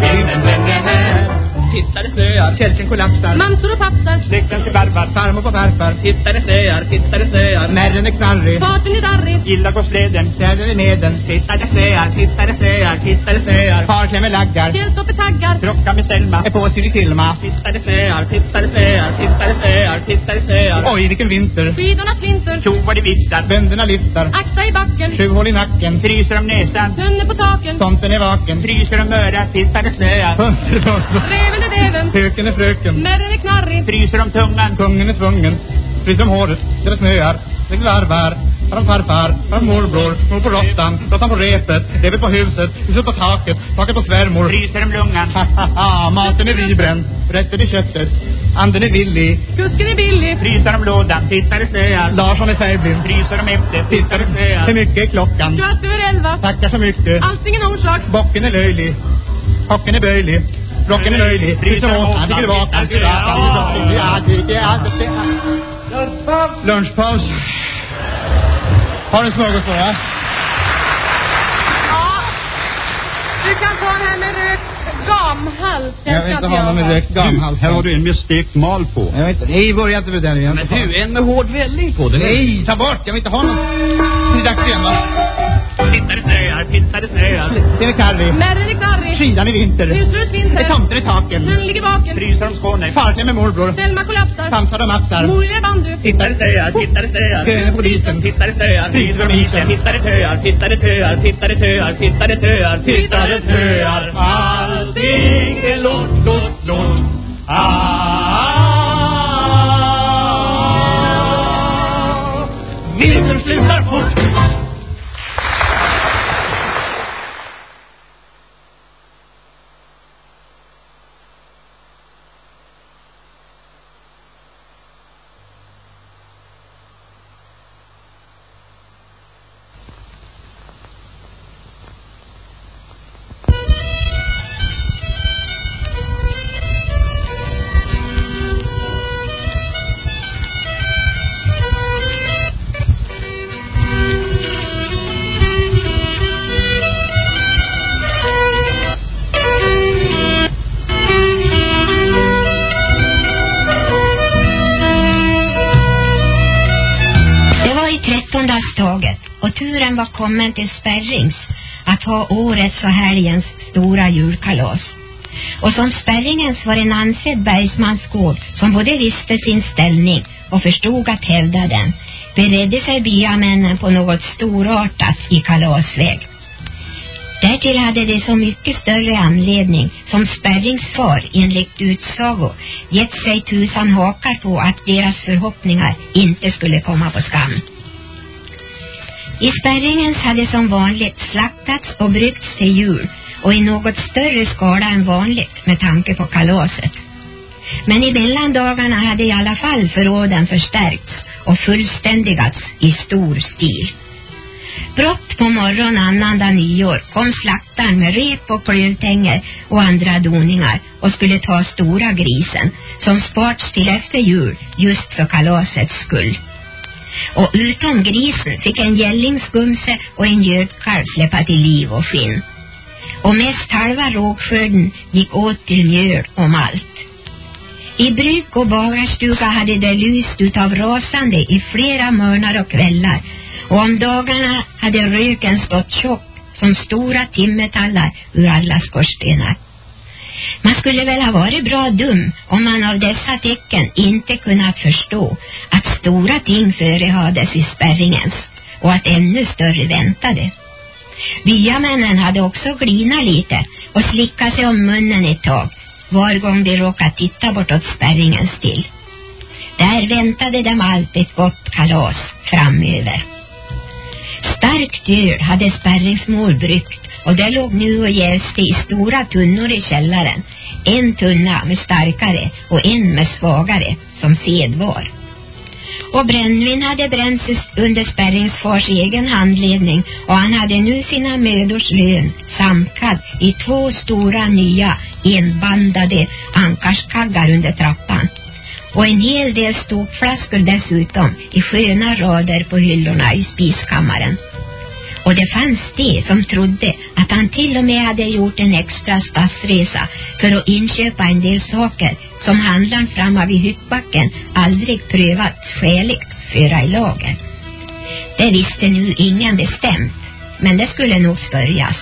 himlen den är här. Hittade snöar, kälken kollapsar, Mansor och pappsar släkten till varvar, farmor på farfar. Hittade snöar, hittade snöar, märren är knarrig, Farten är darrig illa går släden, säden i neden. Hittade snöar, hittade snöar, hittade snöar, far klämmer laggar. Fjälltoppe taggar Krocka med Selma, är på sig i Tilma. Tittade snöar, tittade snöar, tittade snöar, tittade snöar. Oj, vilken vinter. Skidorna flinter Tjo vad det viftar, bönderna lyftar. Akta i backen Sju hål i nacken, fryser om näsan. Tunne på taken Tomten är vaken, fryser om örat, tittade snöar. Reven är deven Höken är fröken, Märren är knarrig. Fryser om tungan. Kungen är tvungen, fryser om håret, det snöar. Det varvar, från farfar, från morbror, mor på råttan, råttan på repet, revet på huset, huset på taket, taket på svärmor. Fryser om lungan. Maten är vibränd, rätten är köttet, anden är villig. Kusken är billig. Fryser om lådan, tittar det snöar. Larsson är färgblind, fryser om äpplet, tittar det snöar. Hur mycket är klockan? Kvart över elva. Tackar så mycket. Allting en orsak Bocken är löjlig, hocken är böjlig. Rocken är löjlig, fryser åt, han tycker vak, han tycker vak, han tycker vak, han tycker vak. Lunchpaus. Har du smörgåsbord, ja? Du kan ta den här med rökt gamhals Jag vill inte ha någon med rökt gamhals. Här har du en med stekt mal på Jag vet inte, nej, börja inte med den igen. Men du, en med hård välling på den. Nej, ta bort, jag vill inte ha någon. Det är dags igen, va? Tittade snöar, tittade snöar Det är Karri. Märren är knarrig Skidan i vinter. Huslös Det är vinter tomten i taken. Den ligger vaken Fryser om Skåne Farkläm med morbror. Selma kollapsar Samsar och mattsar. Mor lilla bandy Tittade snöar, tittade snöar Kön är polisen. Tittade snöar, fryser om isen töar, tittade töar, tittade töar, tittade töar Tittade töar Allting är lort, lort, siglos tiden var kommen till Spärrings att ha årets och helgens stora julkalas. Och som Spärringens var en ansedd bergsmansgård som både visste sin ställning och förstod att hävda den beredde sig byamännen på något storartat i kalasväg. Därtill hade det så mycket större anledning som spärringsfar enligt utsago gett sig tusan hakar på att deras förhoppningar inte skulle komma på skam. I spärringens hade som vanligt slaktats och bryggts till jul och i något större skala än vanligt med tanke på kalaset. Men i mellandagarna hade i alla fall förråden förstärkts och fullständigats i stor stil. Brott på morgon annandag nyår kom slaktaren med rep och klövtänger och andra doningar och skulle ta stora grisen som sparts till efter jul just för kalasets skull. Och utom grisen fick en gällingsgumse och en gödkalv släppa till liv och skinn. Och mest halva rågskörden gick åt till mjöl och malt. I bruk och bagarstuga hade det lyst utav rasande i flera mörnar och kvällar och om dagarna hade röken stått tjock som stora timmetallar ur alla skorstenar. Man skulle väl ha varit bra dum om man av dessa tecken inte kunnat förstå att stora ting förehades i spärringens och att ännu större väntade. Byamännen hade också glinat lite och slickat sig om munnen ett tag var gång de råkat titta bortåt spärringens till. Där väntade dem allt ett gott kalas framöver. Starkt öl hade spärringsmål bryggt och det låg nu och jäste i stora tunnor i källaren. En tunna med starkare och en med svagare, som sed var. Och brännvin hade bränts under spärringsfars egen handledning och han hade nu sina mödors lön samkad i två stora nya enbandade ankarskaggar under trappan och en hel del stopflaskor dessutom i sköna rader på hyllorna i spiskammaren. Och det fanns de som trodde att han till och med hade gjort en extra stadsresa för att inköpa en del saker som handlaren framme vid hyttbacken aldrig prövat skäligt föra i lager. Det visste nu ingen bestämt, men det skulle nog spörjas.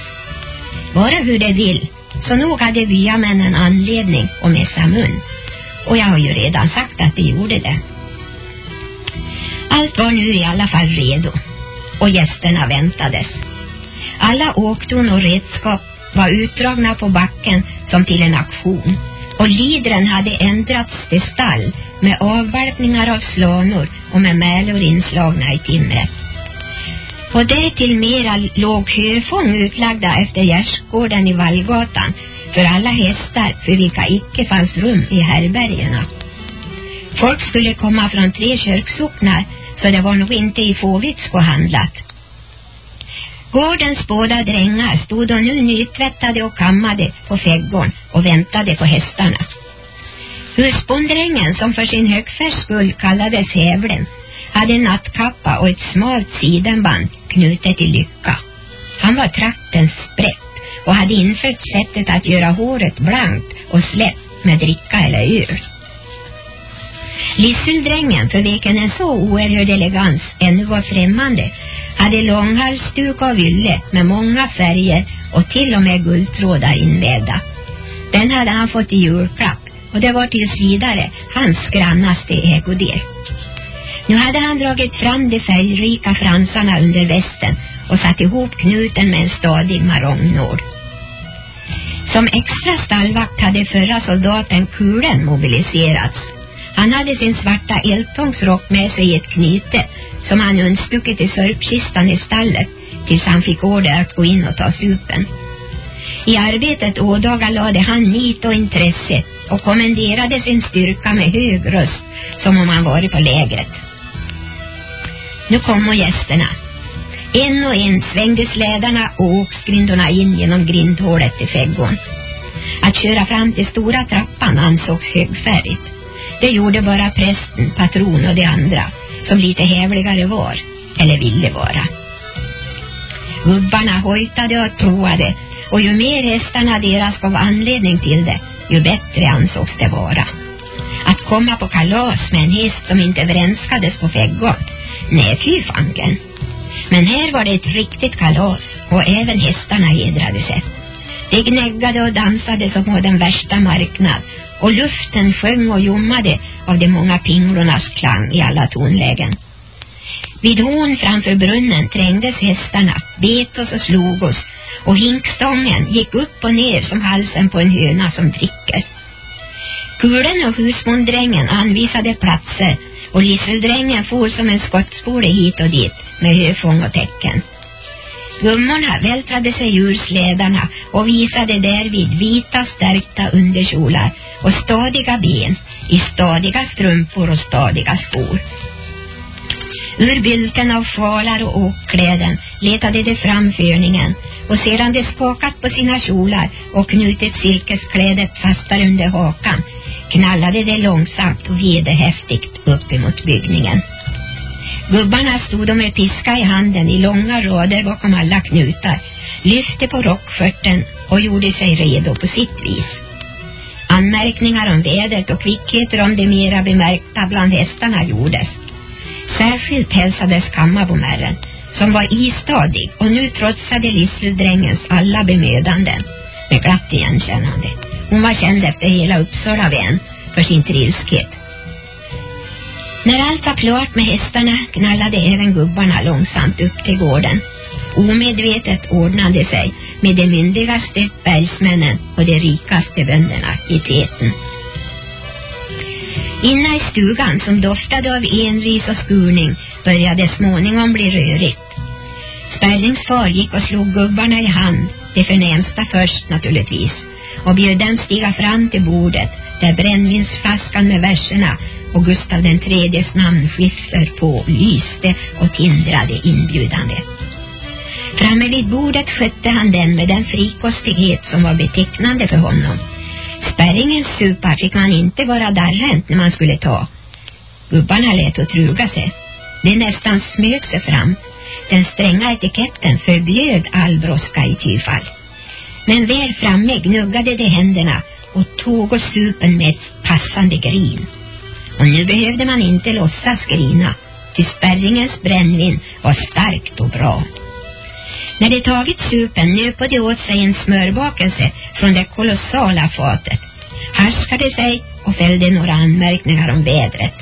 Bara hur det vill, så nog hade byamännen anledning att mässa mun. Och jag har ju redan sagt att de gjorde det. Allt var nu i alla fall redo. Och gästerna väntades. Alla åkton och redskap var utdragna på backen som till en aktion. Och lidren hade ändrats till stall med avvalkningar av slanor och med mälor inslagna i timret. Och det till mera låg höfång utlagda efter gärdsgården i Vallgatan för alla hästar för vilka icke fanns rum i härbergerna. Folk skulle komma från tre kyrksocknar så det var nog inte i Fåvitsko handlat. Gårdens båda drängar stod då nu nytvättade och kammade på fäggorn och väntade på hästarna. Husbondrängen som för sin högfärs skull kallades hävlen hade nattkappa och ett smalt sidenband knutet i lycka. Han var traktens sprätt och hade infört sättet att göra håret blankt och slätt med dricka eller öl. Lisseldrängen, för vilken en så oerhörd elegans ännu var främmande, hade långhalsduk av ylle med många färger och till och med guldtrådar invävda. Den hade han fått i julklapp och det var tills vidare hans grannaste ägodel. Nu hade han dragit fram de färgrika fransarna under västen och satt ihop knuten med en stadig marongnål. Som extra stallvakt hade förra soldaten Kulen mobiliserats. Han hade sin svarta eldtångsrock med sig i ett knyte som han undstuckit i sörpkistan i stallet tills han fick order att gå in och ta supen. I arbetet ådagalade han nit och intresse och kommenderade sin styrka med hög röst som om han varit på lägret. Nu kommer gästerna. En och en svängde slädarna och åksgrindorna in genom grindhålet i fäggorn. Att köra fram till stora trappan ansågs högfärdigt. Det gjorde bara prästen, patron och de andra, som lite hävligare var, eller ville vara. Gubbarna hojtade och troade, och ju mer hästarna deras gav anledning till det, ju bättre ansågs det vara. Att komma på kalas med en häst som inte vrenskades på fäggorn, nej fy fanken. Men här var det ett riktigt kalas och även hästarna hedrade sig. De gnäggade och dansade som på den värsta marknad och luften sjöng och jommade av de många pinglornas klang i alla tonlägen. Vid hon framför brunnen trängdes hästarna, bet oss och slog oss och hinkstången gick upp och ner som halsen på en höna som dricker. Kulen och husbonddrängen anvisade platser och lisseldrängen for som en skottspole hit och dit med höfång och tecken. Gummorna vältrade sig ur slädarna och visade därvid vita stärkta underkjolar och stadiga ben i stadiga strumpor och stadiga skor. Ur bylten av sjalar och åkkläden letade de fram förningen och sedan de skakat på sina kjolar och knutit silkesklädet fastare under hakan knallade de långsamt och vederhäftigt upp emot byggningen. Gubbarna stod med piska i handen i långa rader bakom alla knutar, lyfte på rockskörten och gjorde sig redo på sitt vis. Anmärkningar om vädret och kvickheter om det mera bemärkta bland hästarna gjordes. Särskilt hälsades Kammarbomärren, som var istadig och nu trotsade lisseldrängens alla bemödanden med glatt igenkännande. Hon var känd efter hela Uppsala vän för sin trilskhet. När allt var klart med hästarna knallade även gubbarna långsamt upp till gården. Omedvetet ordnade sig med de myndigaste bergsmännen och de rikaste bönderna i täten. Inna i stugan som doftade av enris och skurning började småningom bli rörigt. Spärlings far gick och slog gubbarna i hand, de förnämsta först naturligtvis, och bjöd dem stiga fram till bordet där brännvinsflaskan med verserna och Gustav den tredjes namnskifter på lyste och tindrade inbjudande. Framme vid bordet skötte han den med den frikostighet som var betecknande för honom. Spärringens supar fick man inte vara darrent när man skulle ta. Gubbarna lät att truga sig. Det nästan smög sig fram. Den stränga etiketten förbjöd all brådska i tyfall. Men väl framme gnuggade de händerna och tog och supen med ett passande grin. Och nu behövde man inte låtsas grina, ty spärringens brännvin var starkt och bra. När de tagit supen nöpade de åt sig en smörbakelse från det kolossala fatet, härskade sig och fällde några anmärkningar om vädret,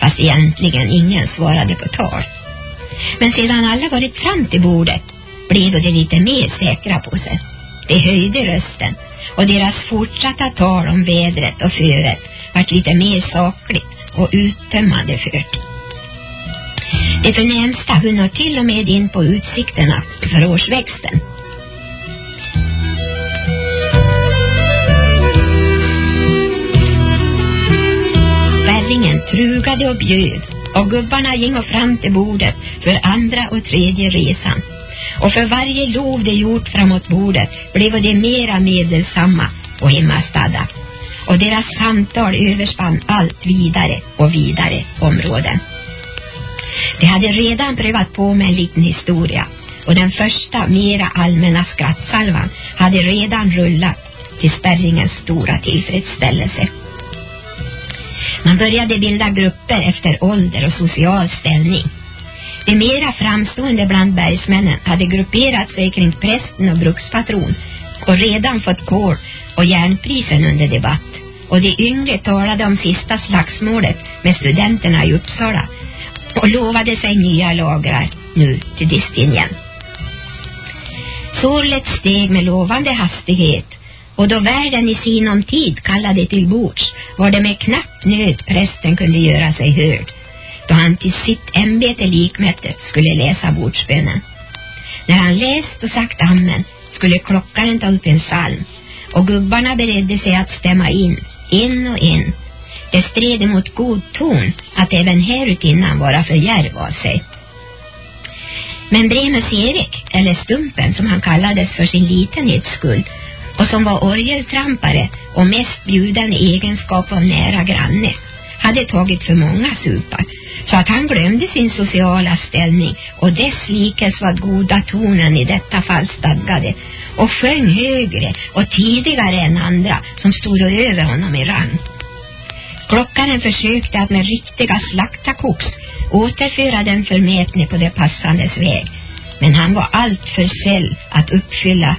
fast egentligen ingen svarade på tal. Men sedan alla varit fram till bordet blev de lite mer säkra på sig. De höjde rösten och deras fortsatta tal om vädret och föret vart lite mer sakligt och uttömmande fört. Det förnämsta hunno till och med in på utsikterna för årsväxten. Spärringen trugade och bjöd och gubbarna gingo fram till bordet för andra och tredje resan. Och för varje lov de gjort framåt bordet blev de mera medelsamma och hemmastadda. Och deras samtal överspann allt vidare och vidare områden. De hade redan prövat på med en liten historia och den första mera allmänna skrattsalvan hade redan rullat till spärringens stora tillfredsställelse. Man började bilda grupper efter ålder och social ställning. De mera framstående bland bergsmännen hade grupperat sig kring prästen och brukspatron och redan fått kol och järnprisen under debatt. Och de yngre talade om sista slagsmålet med studenterna i Uppsala och lovade sig nya lagrar nu till Distinjen. Sorlet steg med lovande hastighet och då världen i sinom tid kallade till bords var det med knapp nöd prästen kunde göra sig hörd då han till sitt ämbete likmättet skulle läsa bordsbönen. När han läst och sagt amen skulle klockaren ta upp en psalm och gubbarna beredde sig att stämma in, en och en. Det stred emot god ton att även härutinnan vara för järv av sig. Men Bremus Erik, eller Stumpen som han kallades för sin litenhets skull, och som var orgeltrampare och mest bjuden egenskap av nära granne, hade tagit för många supar så att han glömde sin sociala ställning och dess likes vad goda tonen i detta fall stadgade och sjöng högre och tidigare än andra som stod över honom i rang. Klockaren försökte att med riktiga slaktakoks återföra den förmätne på det passandes väg men han var allt för säll att uppfylla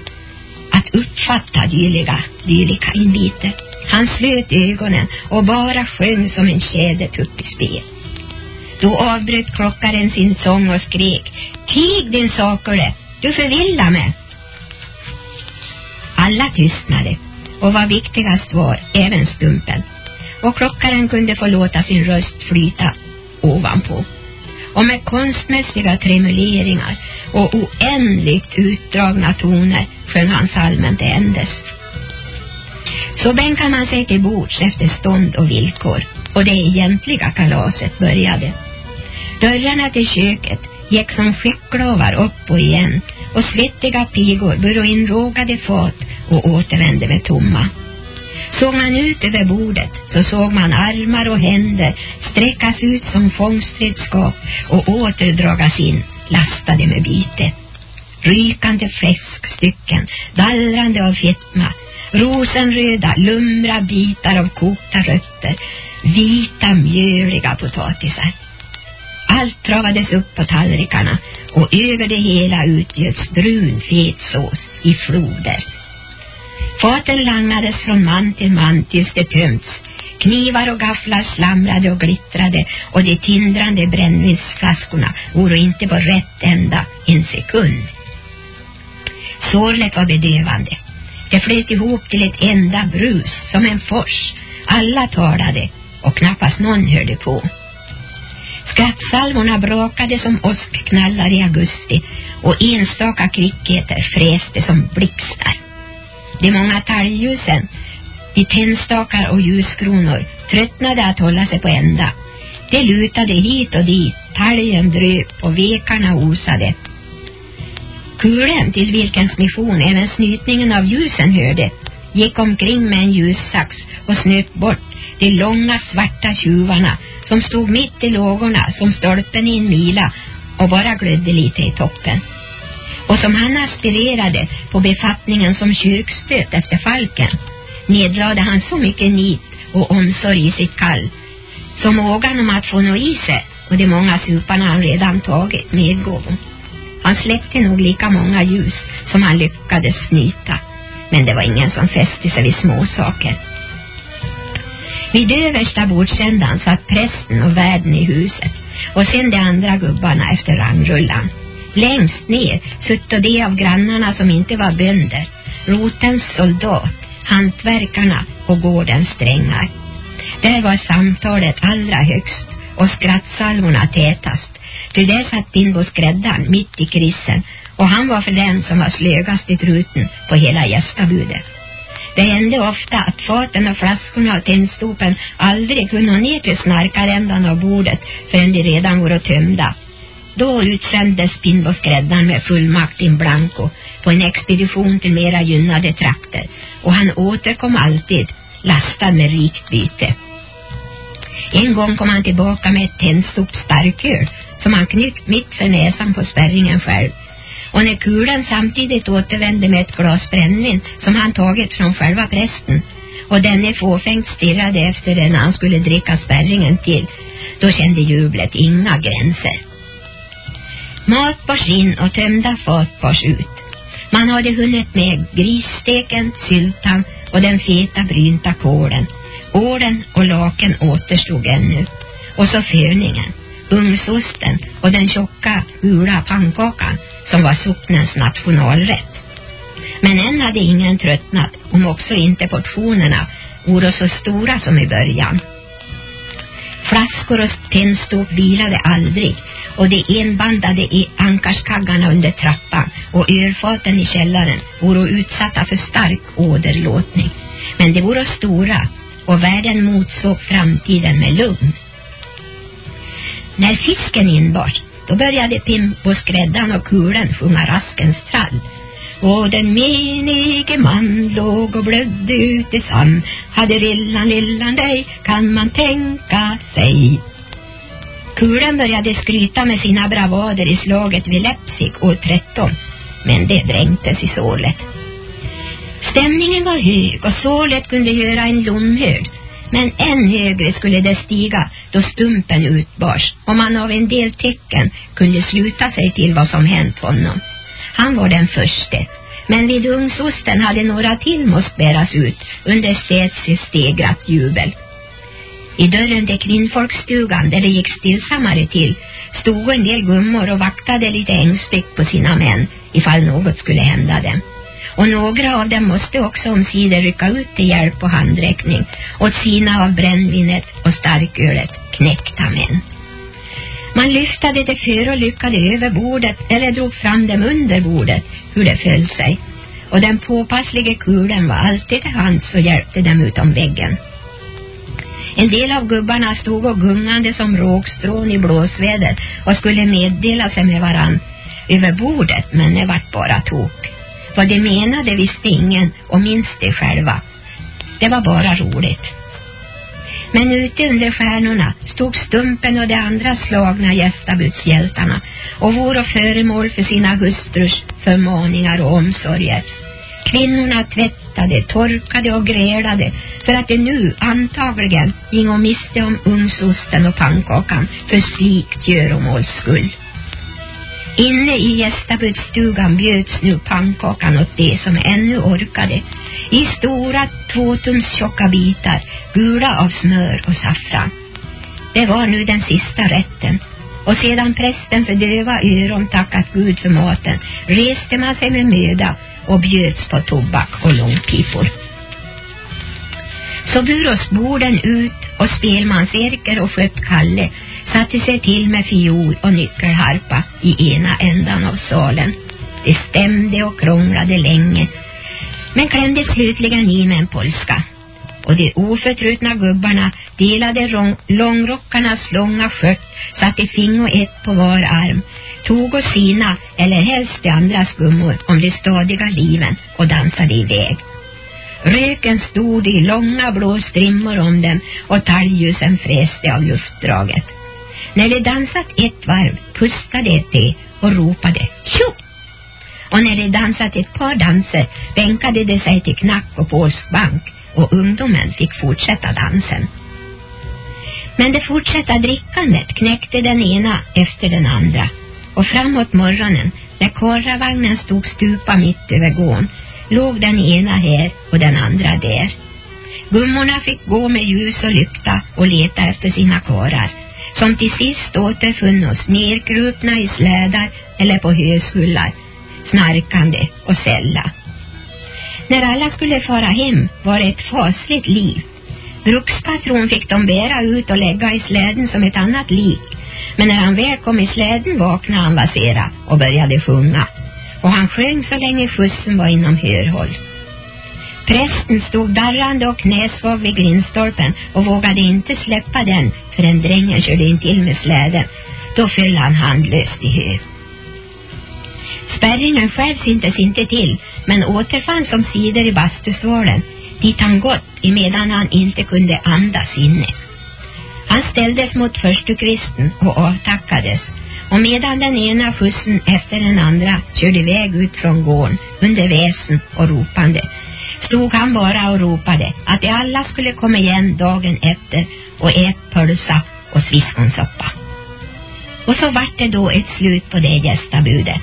att uppfatta dylika, dylika inviter. Han slöt ögonen och bara sjöng som en tjädertupp i spel. Då avbröt klockaren sin sång och skrek Tig din sakule, du förvillar mig. Alla tystnade och vad viktigast var även stumpen. Och klockaren kunde få låta sin röst flyta ovanpå. Och med konstmässiga tremuleringar och oändligt utdragna toner sjöng han salmen till ändes. Så bänkar man sig till bords efter stånd och villkor och det egentliga kalaset började. Dörrarna till köket gick som skäckklavar upp och igen och svettiga pigor burro in rågade fat och återvände med tomma. Såg man ut över bordet så såg man armar och händer sträckas ut som fångstredskap och återdragas in lastade med byte. Rykande fläskstycken, dallrande av fetma, rosenröda, lumra bitar av kokta rötter, vita mjöliga potatisar. Allt travades upp på tallrikarna och över det hela utgöts brun fet sås i floder. Faten langades från man till man tills det tömts. Knivar och gafflar slamrade och glittrade och de tindrande brännvinsflaskorna vore inte på rätt ända en sekund. Sorlet var bedövande. Det flöt ihop till ett enda brus som en fors. Alla talade och knappast någon hörde på. Skrattsalvorna brakade som åskknallar i augusti och enstaka kvickheter fräste som blixtar. De många talgljusen, i tändstakar och ljuskronor, tröttnade att hålla sig på ända. De lutade hit och dit, talgen dröp och vekarna osade. Kulen, till vilkens mission även snytningen av ljusen hörde, gick omkring med en ljussax och snöt bort de långa svarta tjuvarna som stod mitt i lågorna som stolpen i en mila och bara glödde lite i toppen. Och som han aspirerade på befattningen som kyrkstöt efter falken nedlade han så mycket nit och omsorg i sitt kall som ågan om att få nå i sig och de många suparna han redan tagit medgåvo. Han släppte nog lika många ljus som han lyckades snyta men det var ingen som fäste sig vid småsaker. Vid översta bordsändan satt prästen och värden i huset och sen de andra gubbarna efter rangrullan. Längst ner suttade de av grannarna som inte var bönder, rotens soldat, hantverkarna och gårdens drängar. Där var samtalet allra högst och skrattsalvorna tätast. Till där satt Bimbo skräddaren mitt i krisen och han var för den som var slögast i truten på hela gästabudet. Det hände ofta att faten och flaskorna och tändstopen aldrig kunde nå ner till snarkarändan av bordet förrän de redan vore tömda. Då utsändes Pinboskräddaren med fullmakt in blanco på en expedition till mera gynnade trakter och han återkom alltid lastad med rikt byte. En gång kom han tillbaka med ett tändstort starköl som han knyckt mitt för näsan på spärringen själv och när kulan samtidigt återvände med ett glas brännvin som han tagit från själva prästen och denne fåfängt stirrade efter den han skulle dricka spärringen till, då kände jublet inga gränser. Mat bars in och tömda fat bars ut. Man hade hunnit med grissteken, syltan och den feta brynta kålen. Ålen och laken återstod ännu. Och så förningen, ungsosten och den tjocka gula pannkakan som var socknens nationalrätt. Men än hade ingen tröttnat om också inte portionerna vore så stora som i början. Flaskor och tändstop vilade aldrig och de enbandade i ankarskaggarna under trappan och ölfaten i källaren vore utsatta för stark åderlåtning. Men de vore stora och världen motsåg framtiden med lugn. När fisken inbars, då började Pimpo skräddan och kulen sjunga raskens trall. Och den menige man låg och blödde ut i sand. Hade rillan lillan dig kan man tänka sig. Kulen började skryta med sina bravader i slaget vid Leipzig år 13 Men det dränktes i sålet. Stämningen var hög och sålet kunde göra en lomhörd. Men än högre skulle det stiga då stumpen utbars och man av en del tecken kunde sluta sig till vad som hänt honom. Han var den förste, men vid ungsosten hade några till måste bäras ut under städs stegrat jubel. I dörren till kvinnfolkstugan där det gick stillsammare till stod en del gummor och vaktade lite ängsligt på sina män ifall något skulle hända dem. Och några av dem måste också omsider rycka ut till hjälp och handräckning åt sina av brännvinet och starkölet knäckta män. Man lyftade det förolyckade över bordet eller drog fram dem under bordet hur det föll sig. Och den påpasslige kulen var alltid till hands och hjälpte dem utom väggen. En del av gubbarna stod och gungande som rågstrån i blåsväder och skulle meddela sig med varann över bordet men det vart bara tok. Vad de menade visste ingen och minns det själva. Det var bara roligt. Men ute under stjärnorna stod Stumpen och de andra slagna gästabudshjältarna och vore föremål för sina hustrus förmaningar och omsorger. Kvinnorna tvättade, torkade och grälade för att de nu antagligen gingo miste om ungsosten och pannkakan för slikt göromåls skull. Inne i gästabudstugan bjöds nu pannkakan åt de som ännu orkade i stora tvåtums tjocka bitar, gula av smör och saffran. Det var nu den sista rätten och sedan prästen för döva öron tackat Gud för maten reste man sig med möda och bjöds på tobak och långpipor. Så buros borden ut och spelmansirker och skött Kalle satte sig till med fiol och nyckelharpa i ena ändan av salen. Det stämde och krånglade länge men klämde slutligen i med en polska. Och de oförtrutna gubbarna delade långrockarnas långa skört så att de fingo ett på var arm, tog och sina eller helst de andras gummor om de stadiga liven och dansade iväg. Röken stod i långa blå strimmor om dem och talgljusen fräste av luftdraget. När de dansat ett varv pustade de och ropade tjo! Och när de dansat ett par danser bänkade de sig till knack och polsk bank och ungdomen fick fortsätta dansen. Men det fortsatta drickandet knäckte den ena efter den andra och framåt morgonen när korravagnen stod stupa mitt över gården låg den ena här och den andra där. Gummorna fick gå med ljus och lykta och leta efter sina karar som till sist återfunnos nerkrupna i slädar eller på höshullar snarkande och sälla. När alla skulle fara hem var det ett fasligt liv. Brukspatron fick de bära ut och lägga i släden som ett annat lik. Men när han väl kom i släden vaknade han vasera och började sjunga. Och han sjöng så länge skjutsen var inom hörhåll. Prästen stod darrande och knäsvag vid grindstolpen och vågade inte släppa den förrän drängen körde in till med släden. Då föll han handlöst i hö. Spärringen själv syntes inte till, men återfanns om sidor i bastusvalen dit han gått emedan han inte kunde andas inne. Han ställdes mot förstukvisten och avtackades, och medan den ena skjutsen efter den andra körde iväg ut från gården under väsen och ropande, stod han bara och ropade att de alla skulle komma igen dagen efter och ät pölsa och sviskonsoppa. Och så vart det då ett slut på det gästabudet.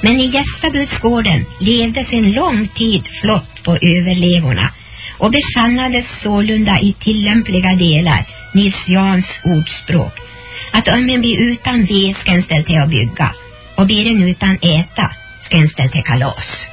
Men i gästabudsgården levde sin lång tid flott på överlevorna och besannades sålunda i tillämpliga delar Nils Jans ordspråk att om en blir utan ved ska en ställa till att bygga och blir en utan äta ska en ställa till kalas.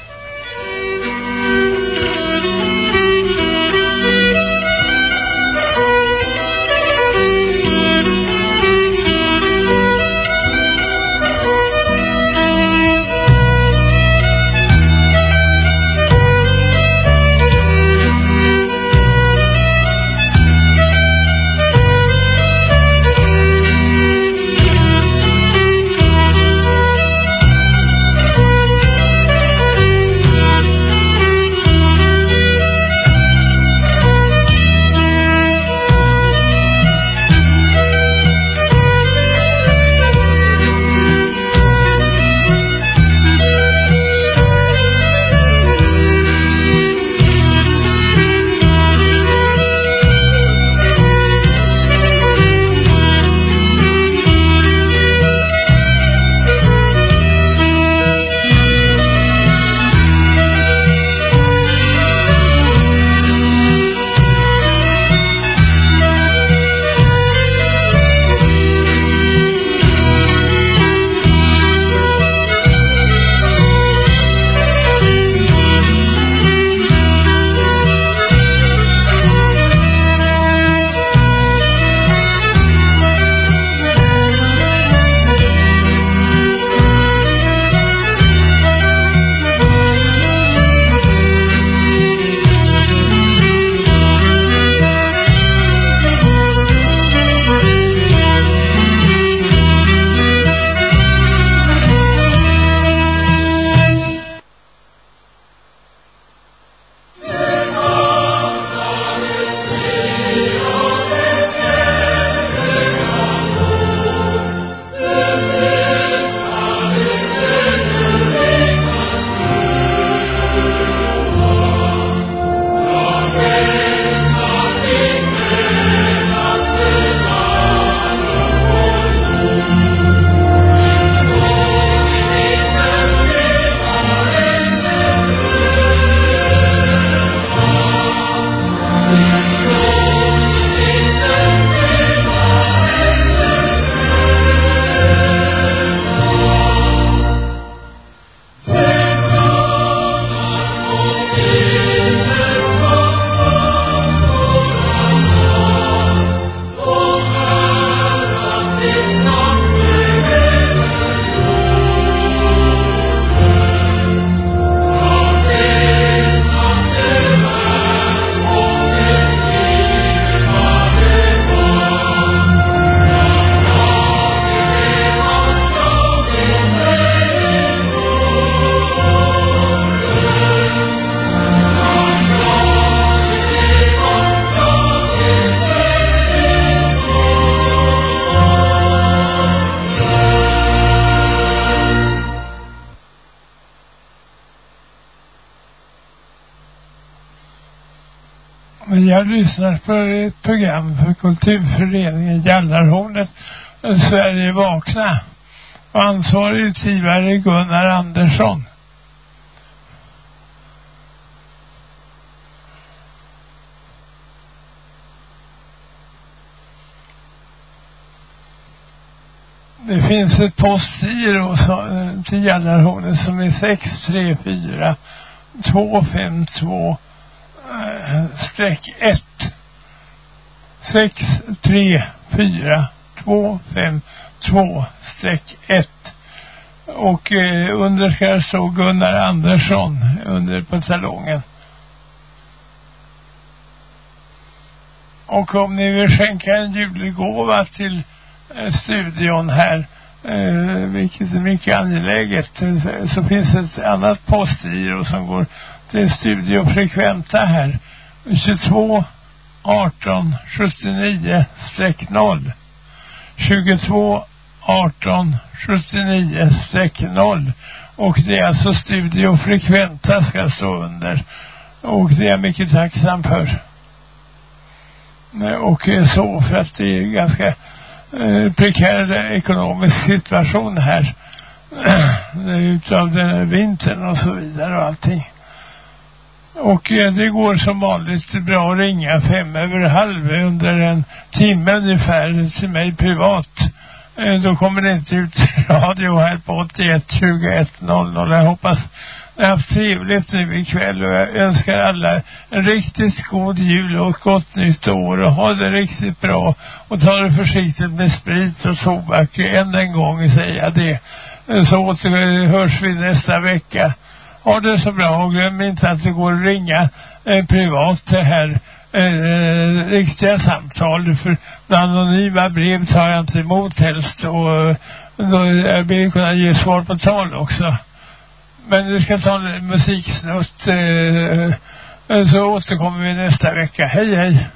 Har lyssnat på ett program för kulturföreningen Jallarhornet eh, Sverige vakna. Och ansvarig utgivare Gunnar Andersson. Det finns ett postgiro eh, till Jallarhornet som är 634 252 streck 1 6 3 4 2 5 2 streck 1 och eh, under här det Gunnar Andersson under på salongen. Och om ni vill skänka en julgåva till eh, studion här eh, vilket är mycket angeläget eh, så finns ett annat postgiro som går till Studio här. 22 18 79 streck 0 22 18 79 streck 0 och det är alltså studiofrekventa ska stå under. Och det är jag mycket tacksam för. Eh, och eh, så för att det är ganska eh, prekär eh, ekonomisk situation här. Utav den här vintern och så vidare och allting. Och eh, det går som vanligt bra att ringa fem över halv under en timme ungefär till mig privat. Eh, då kommer det inte ut radio här på 81 21 00. Jag hoppas ni har haft trevligt nu ikväll och jag önskar alla en riktigt god jul och ett gott nytt år och ha det riktigt bra och ta det försiktigt med sprit och tobak. Än en gång säger jag det. Eh, så återhörs vi nästa vecka. Ha det så bra och eh, glöm inte att det går att ringa eh, privat det här eh, eh, riktiga samtal för anonyma brev tar jag inte emot helst och eh, då jag vill kunna ge svar på tal också. Men vi ska ta en musiksnutt eh, eh, så återkommer vi nästa vecka. Hej hej!